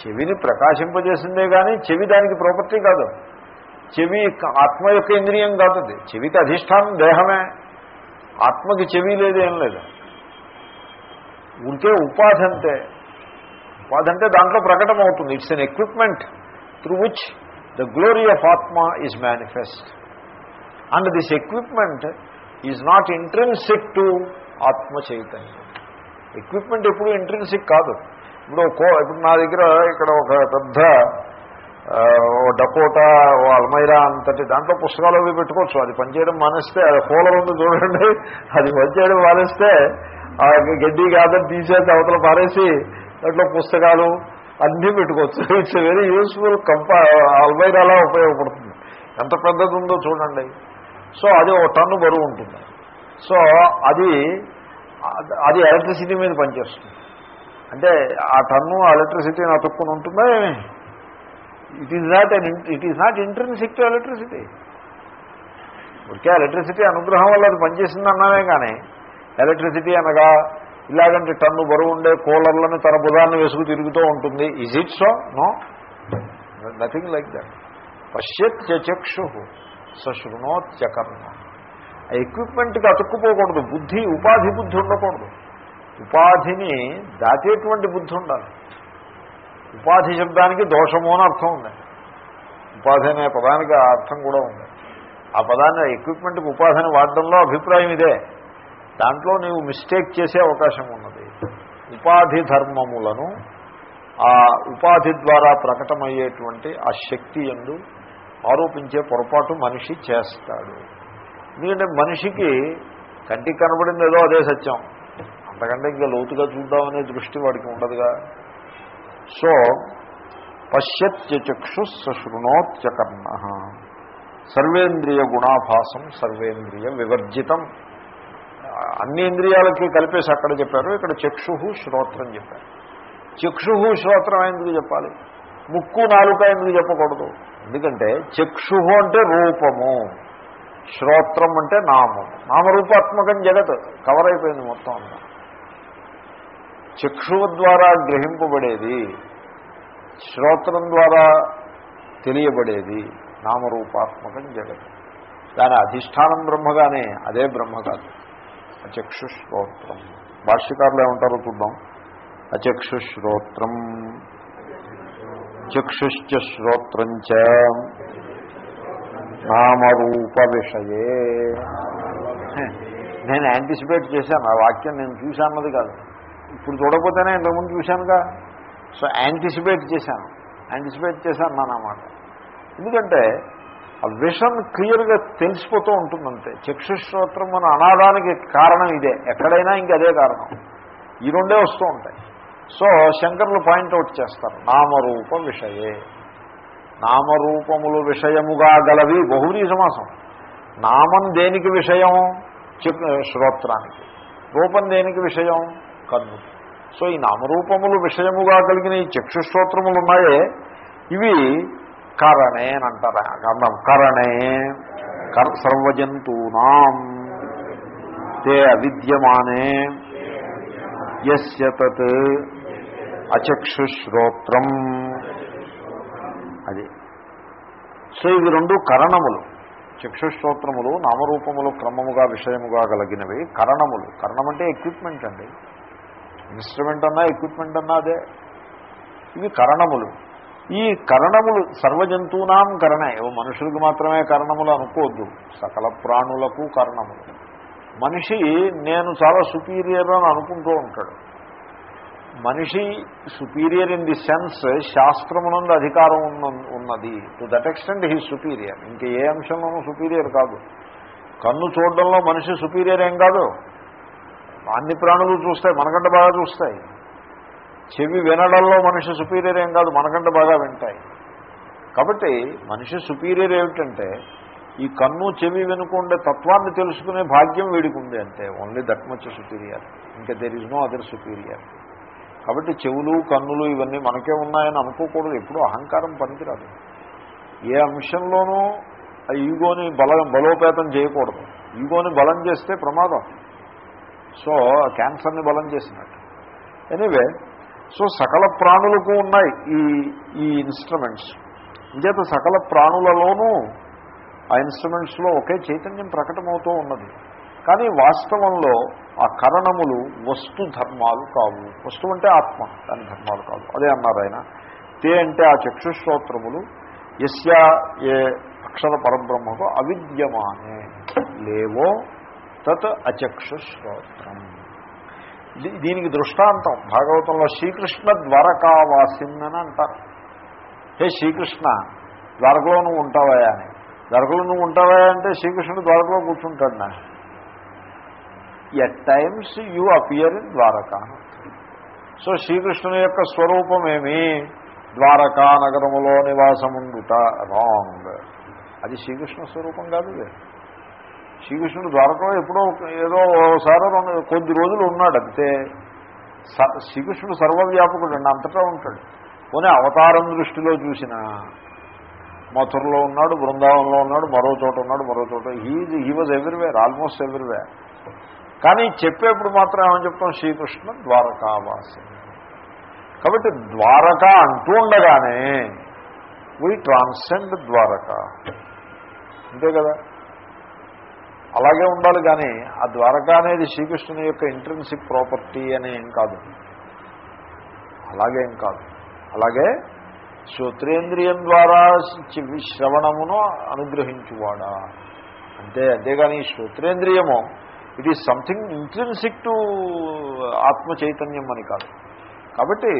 చెవిని ప్రకాశింపజేసిందే కానీ చెవి దానికి ప్రాపర్టీ కాదు. చెవి ఆత్మ యొక్క ఇంద్రియం కాదు అది. చెవికి అధిష్టానం దేహమే. ఆత్మకి చెవి లేదు ఏం లేదు. ఉంటే ఉపాధి అంతే ఉపాధి అంటే దాంట్లో ప్రకటన అవుతుంది it's an equipment through which the glory of ఆత్మ is manifest and this equipment is not intrinsic to ఆత్మ చైతన్యం. ఎక్విప్మెంట్ ఎప్పుడు ఇంట్రెన్సిక్ కాదు. ఇప్పుడు కో ఇప్పుడు నా దగ్గర ఇక్కడ ఒక పెద్ద ఓ డకోటా ఓ అల్మైరా అంతటి దాంట్లో పుస్తకాలు అవి పెట్టుకోవచ్చు. అది పనిచేయడం మానేస్తే అది కూలర్ ఉంది చూడండి. అది పనిచేయడం మానేస్తే ఆ గడ్డి కాదని తీసేసి అవతల పారేసి దాంట్లో పుస్తకాలు అన్నీ పెట్టుకోవచ్చు. ఇట్స్ వెరీ యూస్ఫుల్ కంపా అల్మైరాలా ఉపయోగపడుతుంది. ఎంత పెద్దది ఉందో చూడండి. సో అది ఒక టన్ను బరువు ఉంటుంది. సో అది అది ఎలక్ట్రిసిటీ మీద పనిచేస్తుంది. అంటే ఆ టన్ను ఎలక్ట్రిసిటీని అతుక్కుని ఉంటుందా ఏమి? It is not an it is not intrinsic to electricity ఉడికే ఎలక్ట్రిసిటీ అనుగ్రహం వల్ల అది పనిచేసింది అన్నామే కానీ ఎలక్ట్రిసిటీ అనగా ఇలాగంటే టన్ను బరువు ఉండే కూలర్లను తన బుధాన్ని వేసుకు తిరుగుతూ ఉంటుంది. Is it so no nothing like that పశ్యత్యచక్షు సశృణోత్యకర్ణ ఆ ఎక్విప్మెంట్కి అతుక్కుపోకూడదు. బుద్ధి ఉపాధి బుద్ధి ఉండకూడదు. ఉపాధిని దాటేటువంటి బుద్ధి ఉండాలి. ఉపాధి శబ్దానికి దోషము అని అర్థం ఉంది. ఉపాధి అనే పదానికి ఆ అర్థం కూడా ఉంది. ఆ పదాన్ని ఎక్విప్మెంట్కి ఉపాధిని వాడడంలో అభిప్రాయం ఇదే. దాంట్లో నీవు మిస్టేక్ చేసే అవకాశం ఉన్నది. ఉపాధి ధర్మములను ఆ ఉపాధి ద్వారా ప్రకటమయ్యేటువంటి ఆ శక్తి ఎందు ఆరోపించే పొరపాటు మనిషి చేస్తాడు. ఎందుకంటే మనిషికి కంటికి కనబడింది ఏదో అదే సత్యం. అంతకంటే ఇంకా లోతుగా చూద్దామనే దృష్టి వాడికి ఉండదుగా. సో పశ్యత్యచక్షు సశృణోత్యకర్ణ సర్వేంద్రియ గుణాభాసం సర్వేంద్రియ వివర్జితం. అన్ని ఇంద్రియాలకి కలిపేసి అక్కడ చెప్పారు ఇక్కడ చక్షు శ్రోత్రం చెప్పారు. చక్షు శ్రోత్రం ఎందుకు చెప్పాలి? ముక్కు నాలుక ఎందుకు చెప్పకూడదు? ఎందుకంటే చక్షు అంటే రూపము శ్రోత్రం అంటే నామము. నామరూపాత్మకం జగత్ కవర్ అయిపోయింది మొత్తం అంతా. చక్షువు ద్వారా గ్రహింపబడేది శ్రోత్రం ద్వారా తెలియబడేది నామరూపాత్మకం జగత్. దాని అధిష్టానం బ్రహ్మగానే అదే బ్రహ్మ కాదు అచక్షుశ్రోత్రం భాష్యకారులు ఏమంటారో చూద్దాం. అచక్షుశ్రోత్రం చక్షుశ్చ శ్రోత్రం చ నామరూప విషయే. నేను యాంటిసిపేట్ చేశాను ఆ వాక్యం నేను చూశాన్నది కాదు. ఇప్పుడు చూడకపోతేనే ఇంతకుముందు చూశానుగా. సో యాంటిసిపేట్ చేశాను. యాంటిసిపేట్ చేశాను నాన్నమాట ఎందుకంటే ఆ విషన్ క్లియర్గా తెలిసిపోతూ ఉంటుందంతే. చక్షుశ్రోత్రం మన అనాదానికి కారణం ఇదే. ఎక్కడైనా ఇంక అదే కారణం. ఈ రెండే వస్తూ ఉంటాయి. సో శంకర్లు పాయింట్అవుట్ చేస్తారు. నామరూప విషయే. నామరూపములు విషయముగా గలవి బహువ్రీ సమాసం. నామం దేనికి విషయం? శ్రోత్రానికి. రూపం దేనికి విషయం? కన్ను. సో ఈ నామరూపములు విషయముగా కలిగిన ఈ చక్షుశ్రోత్రములు ఉన్నాయే ఇవి కరణే అని అంటారు. కారణం కరణే. కర్- సర్వజంతూనాం. తే అవిద్యమానే. యస్య తత్ అచక్షుశ్రోత్రం. అది. సో ఇవి రెండు కరణములు. చక్షుశ్రోత్రములు నామరూపములు క్రమముగా విషయముగా కలిగినవి కరణములు. కరణం అంటే ఎక్విప్మెంట్ అండి. ఇన్స్ట్రుమెంట్ అన్నా ఎక్విప్మెంట్ అన్నా అదే. ఇవి కరణములు. ఈ కరణములు సర్వజంతువునాం కరణే. మనుషులకు మాత్రమే కరణములు అనుకోవద్దు. సకల ప్రాణులకు కరణములు. మనిషి నేను చాలా సుపీరియర్ అని అనుకుంటూ ఉంటాడు. మనిషి సుపీరియర్ ఇన్ ది సెన్స్ శాస్త్రమునందు అధికారం ఉన్న ఉన్నది. To that extent he superior ఇంకా ఏ అంశంలోనూ సుపీరియర్ కాదు. కన్ను చూడడంలో మనిషి సుపీరియర్ ఏం కాదు. అన్ని ప్రాణులు చూస్తాయి మనకంటే బాగా చూస్తాయి. చెవి వినడంలో మనిషి సుపీరియర్ ఏం కాదు మనకంటే బాగా వింటాయి. కాబట్టి మనిషి సుపీరియర్ ఏమిటంటే ఈ కన్ను చెవి వెనుకుండే తత్వాన్ని తెలుసుకునే భాగ్యం వీడికి ఉంది అంటే ఓన్లీ దట్ మచ్ సుపీరియర్ ఇంకా there is no other superior కాబట్టి చెవులు కన్నులు ఇవన్నీ మనకే ఉన్నాయని అనుకోకూడదు ఎప్పుడూ అహంకారం పనికిరాదు. ఏ అంశంలోనూ ఆ ఈగోని బల బలోపేతం చేయకూడదు. ఈగోని బలం చేస్తే ప్రమాదం. సో క్యాన్సర్ని బలం చేసినట్టు. ఎనీవే సో సకల ప్రాణులకు ఉన్నాయి ఈ ఈ ఇన్స్ట్రుమెంట్స్. ఇంచేత సకల ప్రాణులలోనూ ఆ ఇన్స్ట్రుమెంట్స్లో ఒకే చైతన్యం ప్రకటమవుతూ ఉన్నది. కానీ వాస్తవంలో ఆ కరణములు వస్తు ధర్మాలు కావు. వస్తువు అంటే ఆత్మ దాని ధర్మాలు కావు. అదే అన్నారు ఆయన. తే అంటే ఆ చక్షుశ్రోత్రములు యస్య ఏ అక్షర పరబ్రహ్మకు అవిద్యమానే. లేవో తత్ అచక్షుశ్రోత్రం. దీ- దీనికి దృష్టాంతం. భాగవతంలో శ్రీకృష్ణ ద్వారకావాసిందని అంటారు. హే శ్రీకృష్ణ ద్వారకలో నువ్వు ఉంటావా అని. ద్వారకలో నువ్వు ఉంటావా అంటే శ్రీకృష్ణుడు ద్వారకలో కూర్చుంటాడు నా. At times you appear in Dwarka. So శ్రీకృష్ణుని యొక్క స్వరూపమేమి? ద్వారకా నగరములో నివాసముండుట. రాంగ్ అది శ్రీకృష్ణ స్వరూపం కాదు శ్రీకృష్ణుడు ద్వారకలో ఎప్పుడో ఏదో ఒకసారి కొద్ది రోజులు ఉన్నాడు అంతే. శ్రీకృష్ణుడు సర్వవ్యాపకుడు అండి అంతటా ఉంటాడు. పోనీ అవతారం దృష్టిలో చూసిన మథురలో ఉన్నాడు బృందావనంలో ఉన్నాడు మరో చోట ఉన్నాడు మరో చోట he he was everywhere almost everywhere కానీ చెప్పేప్పుడు మాత్రం ఏమని చెప్తాం? శ్రీకృష్ణ ద్వారకావాసి. కాబట్టి ద్వారక అంటూ ఉండగానే వీ ట్రాన్సెండ్ ద్వారక. అంతే కదా? అలాగే ఉండాలి కానీ ఆ ద్వారకా అనేది శ్రీకృష్ణుని యొక్క ఇంట్రెన్సిక్ ప్రాపర్టీ అని ఏం కాదు. అలాగేం కాదు. అలాగే శ్రోత్రేంద్రియం ద్వారా శ్రవణమును అనుగ్రహించువాడా? అంతే అంతేగాని శ్రోత్రేంద్రియము it is something intrinsic to ఆత్మ చైతన్యం అని కాదు. కాబట్టి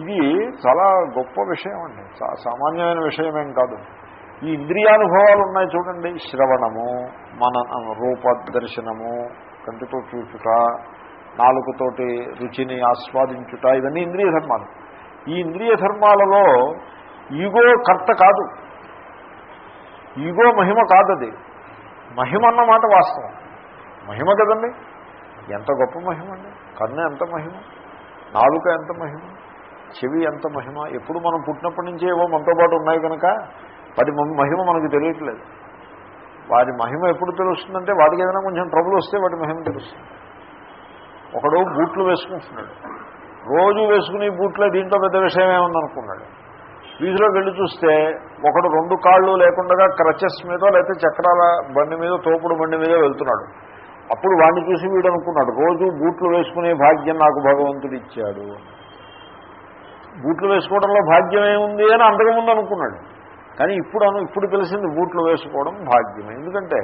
ఇది చాలా గొప్ప విషయం అండి. సామాన్యమైన విషయమేం కాదు. ఈ ఇంద్రియానుభవాలు ఉన్నాయి చూడండి. శ్రవణము మన రూప దర్శనము కంటితో చూచుట నాలుగుతోటి రుచిని ఆస్వాదించుట ఇవన్నీ ఇంద్రియ ధర్మాలు. ఈ ఇంద్రియ ధర్మాలలో ఈగో కర్త కాదు. ఈగో మహిమ కాదది. మహిమ అన్నమాట వాస్తవం. మహిమ కదండి? ఎంత గొప్ప మహిమ అండి. కన్ను ఎంత మహిమ? నాలుక ఎంత మహిమ? చెవి ఎంత మహిమ? ఎప్పుడు మనం పుట్టినప్పటి నుంచి ఏవో మనతో పాటు ఉన్నాయి కనుక వాటి మహిమ మనకు తెలియట్లేదు. వాటి మహిమ ఎప్పుడు తెలుస్తుందంటే వాటికి ఏదైనా కొంచెం ట్రబుల్ వస్తే వాటి మహిమ తెలుస్తుంది. ఒకడు బూట్లు వేసుకుంటున్నాడు. రోజు వేసుకుని బూట్లే దీంట్లో పెద్ద విషయం ఏముందనుకున్నాడు వీధిలో వెళ్ళి చూస్తే ఒకడు రెండు కాళ్ళు లేకుండా క్రచెస్ మీద లేకపోతే చక్రాల బండి మీద తోపుడు బండి మీద వెళ్తున్నాడు. అప్పుడు వాడిని చూసి వీడు అనుకున్నాడు రోజు బూట్లు వేసుకునే భాగ్యం నాకు భగవంతుడు ఇచ్చాడు. బూట్లు వేసుకోవడంలో భాగ్యం ఏముంది అని అంతకుముందు అనుకున్నాడు. కానీ ఇప్పుడు అను ఇప్పుడు తెలిసింది బూట్లు వేసుకోవడం భాగ్యమే. ఎందుకంటే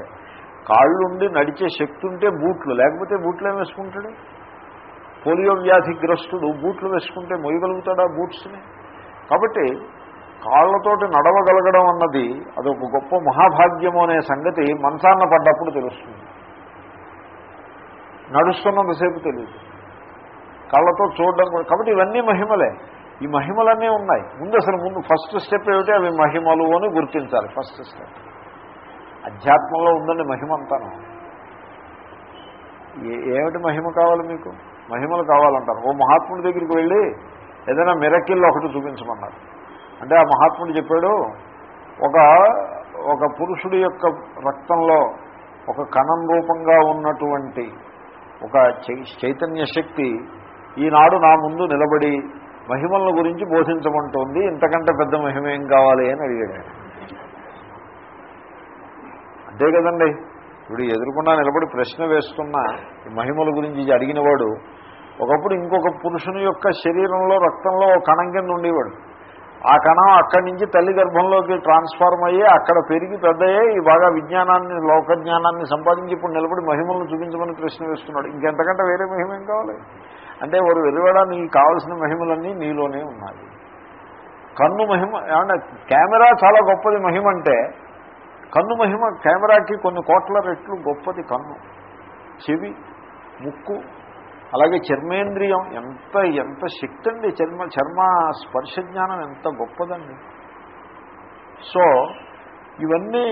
కాళ్ళుండి నడిచే శక్తి ఉంటే బూట్లు లేకపోతే బూట్లు ఏం వేసుకుంటాడు? పోలియో వ్యాధిగ్రస్తుడు బూట్లు వేసుకుంటే మొయ్యగలుగుతాడా బూట్స్ని? కాబట్టి కాళ్ళతోటి నడవగలగడం అన్నది అదొక గొప్ప మహాభాగ్యము అనే సంగతి మనసాన్న పడ్డప్పుడు తెలుస్తుంది. నడుస్తున్నంతసేపు తెలియదు కళ్ళతో చూడడం కూడా కాబట్టి ఇవన్నీ మహిమలే. ఈ మహిమలన్నీ ఉన్నాయి. ముందు అసలు ముందు ఫస్ట్ స్టెప్ ఏమిటి? అవి మహిమలు అని గుర్తించాలి ఫస్ట్ స్టెప్ అధ్యాత్మంలో ఉందండి మహిమ అంతాను. ఏమిటి మహిమ కావాలి మీకు? మహిమలు కావాలంటారు. ఓ మహాత్ముడి దగ్గరికి వెళ్ళి ఏదైనా మిరకిల్ ఒకటి చూపించమన్నారు. అంటే ఆ మహాత్ముడు చెప్పాడు ఒక ఒక పురుషుడి యొక్క రక్తంలో ఒక కణం రూపంగా ఉన్నటువంటి ఒక చై- చైతన్య శక్తి ఈనాడు నా ముందు నిలబడి మహిమల గురించి బోధించమంటోంది ఇంతకంటే పెద్ద మహిమ ఏం కావాలి అని అడిగాడు. అంతే కదండి. ఇప్పుడు ఎదురుకుండా నిలబడి ప్రశ్న వేస్తున్న మహిమల గురించి ఇది అడిగినవాడు ఒకప్పుడు ఇంకొక పురుషుని యొక్క శరీరంలో రక్తంలో ఒక కణం కింద ఉండేవాడు. ఆ కణం అక్కడి నుంచి తల్లి గర్భంలోకి ట్రాన్స్ఫార్మ్ అయ్యి అక్కడ పెరిగి పెద్దయ్యే ఈ బాగా విజ్ఞానాన్ని లోక జ్ఞానాన్ని సంపాదించి ఇప్పుడు నిలబడి మహిమలను చూపించమని ప్రశ్న వేస్తున్నాడు. ఇంకెంతకంటే వేరే మహిమ ఏం కావాలి? అంటే వారు వెలువడా నీకు కావాల్సిన మహిమలన్నీ నీలోనే ఉన్నాయి. కన్ను మహిమ ఏమన్నా కెమెరా చాలా గొప్పది మహిమ అంటే కన్ను మహిమ కెమెరాకి కొన్ని కోట్ల రెట్లు గొప్పది కన్ను. చెవి ముక్కు అలాగే చర్మేంద్రియం ఎంత ఎంత శక్తి అండి చర్మ చర్మ స్పర్శ జ్ఞానం ఎంత గొప్పదండి. సో ఇవన్నీ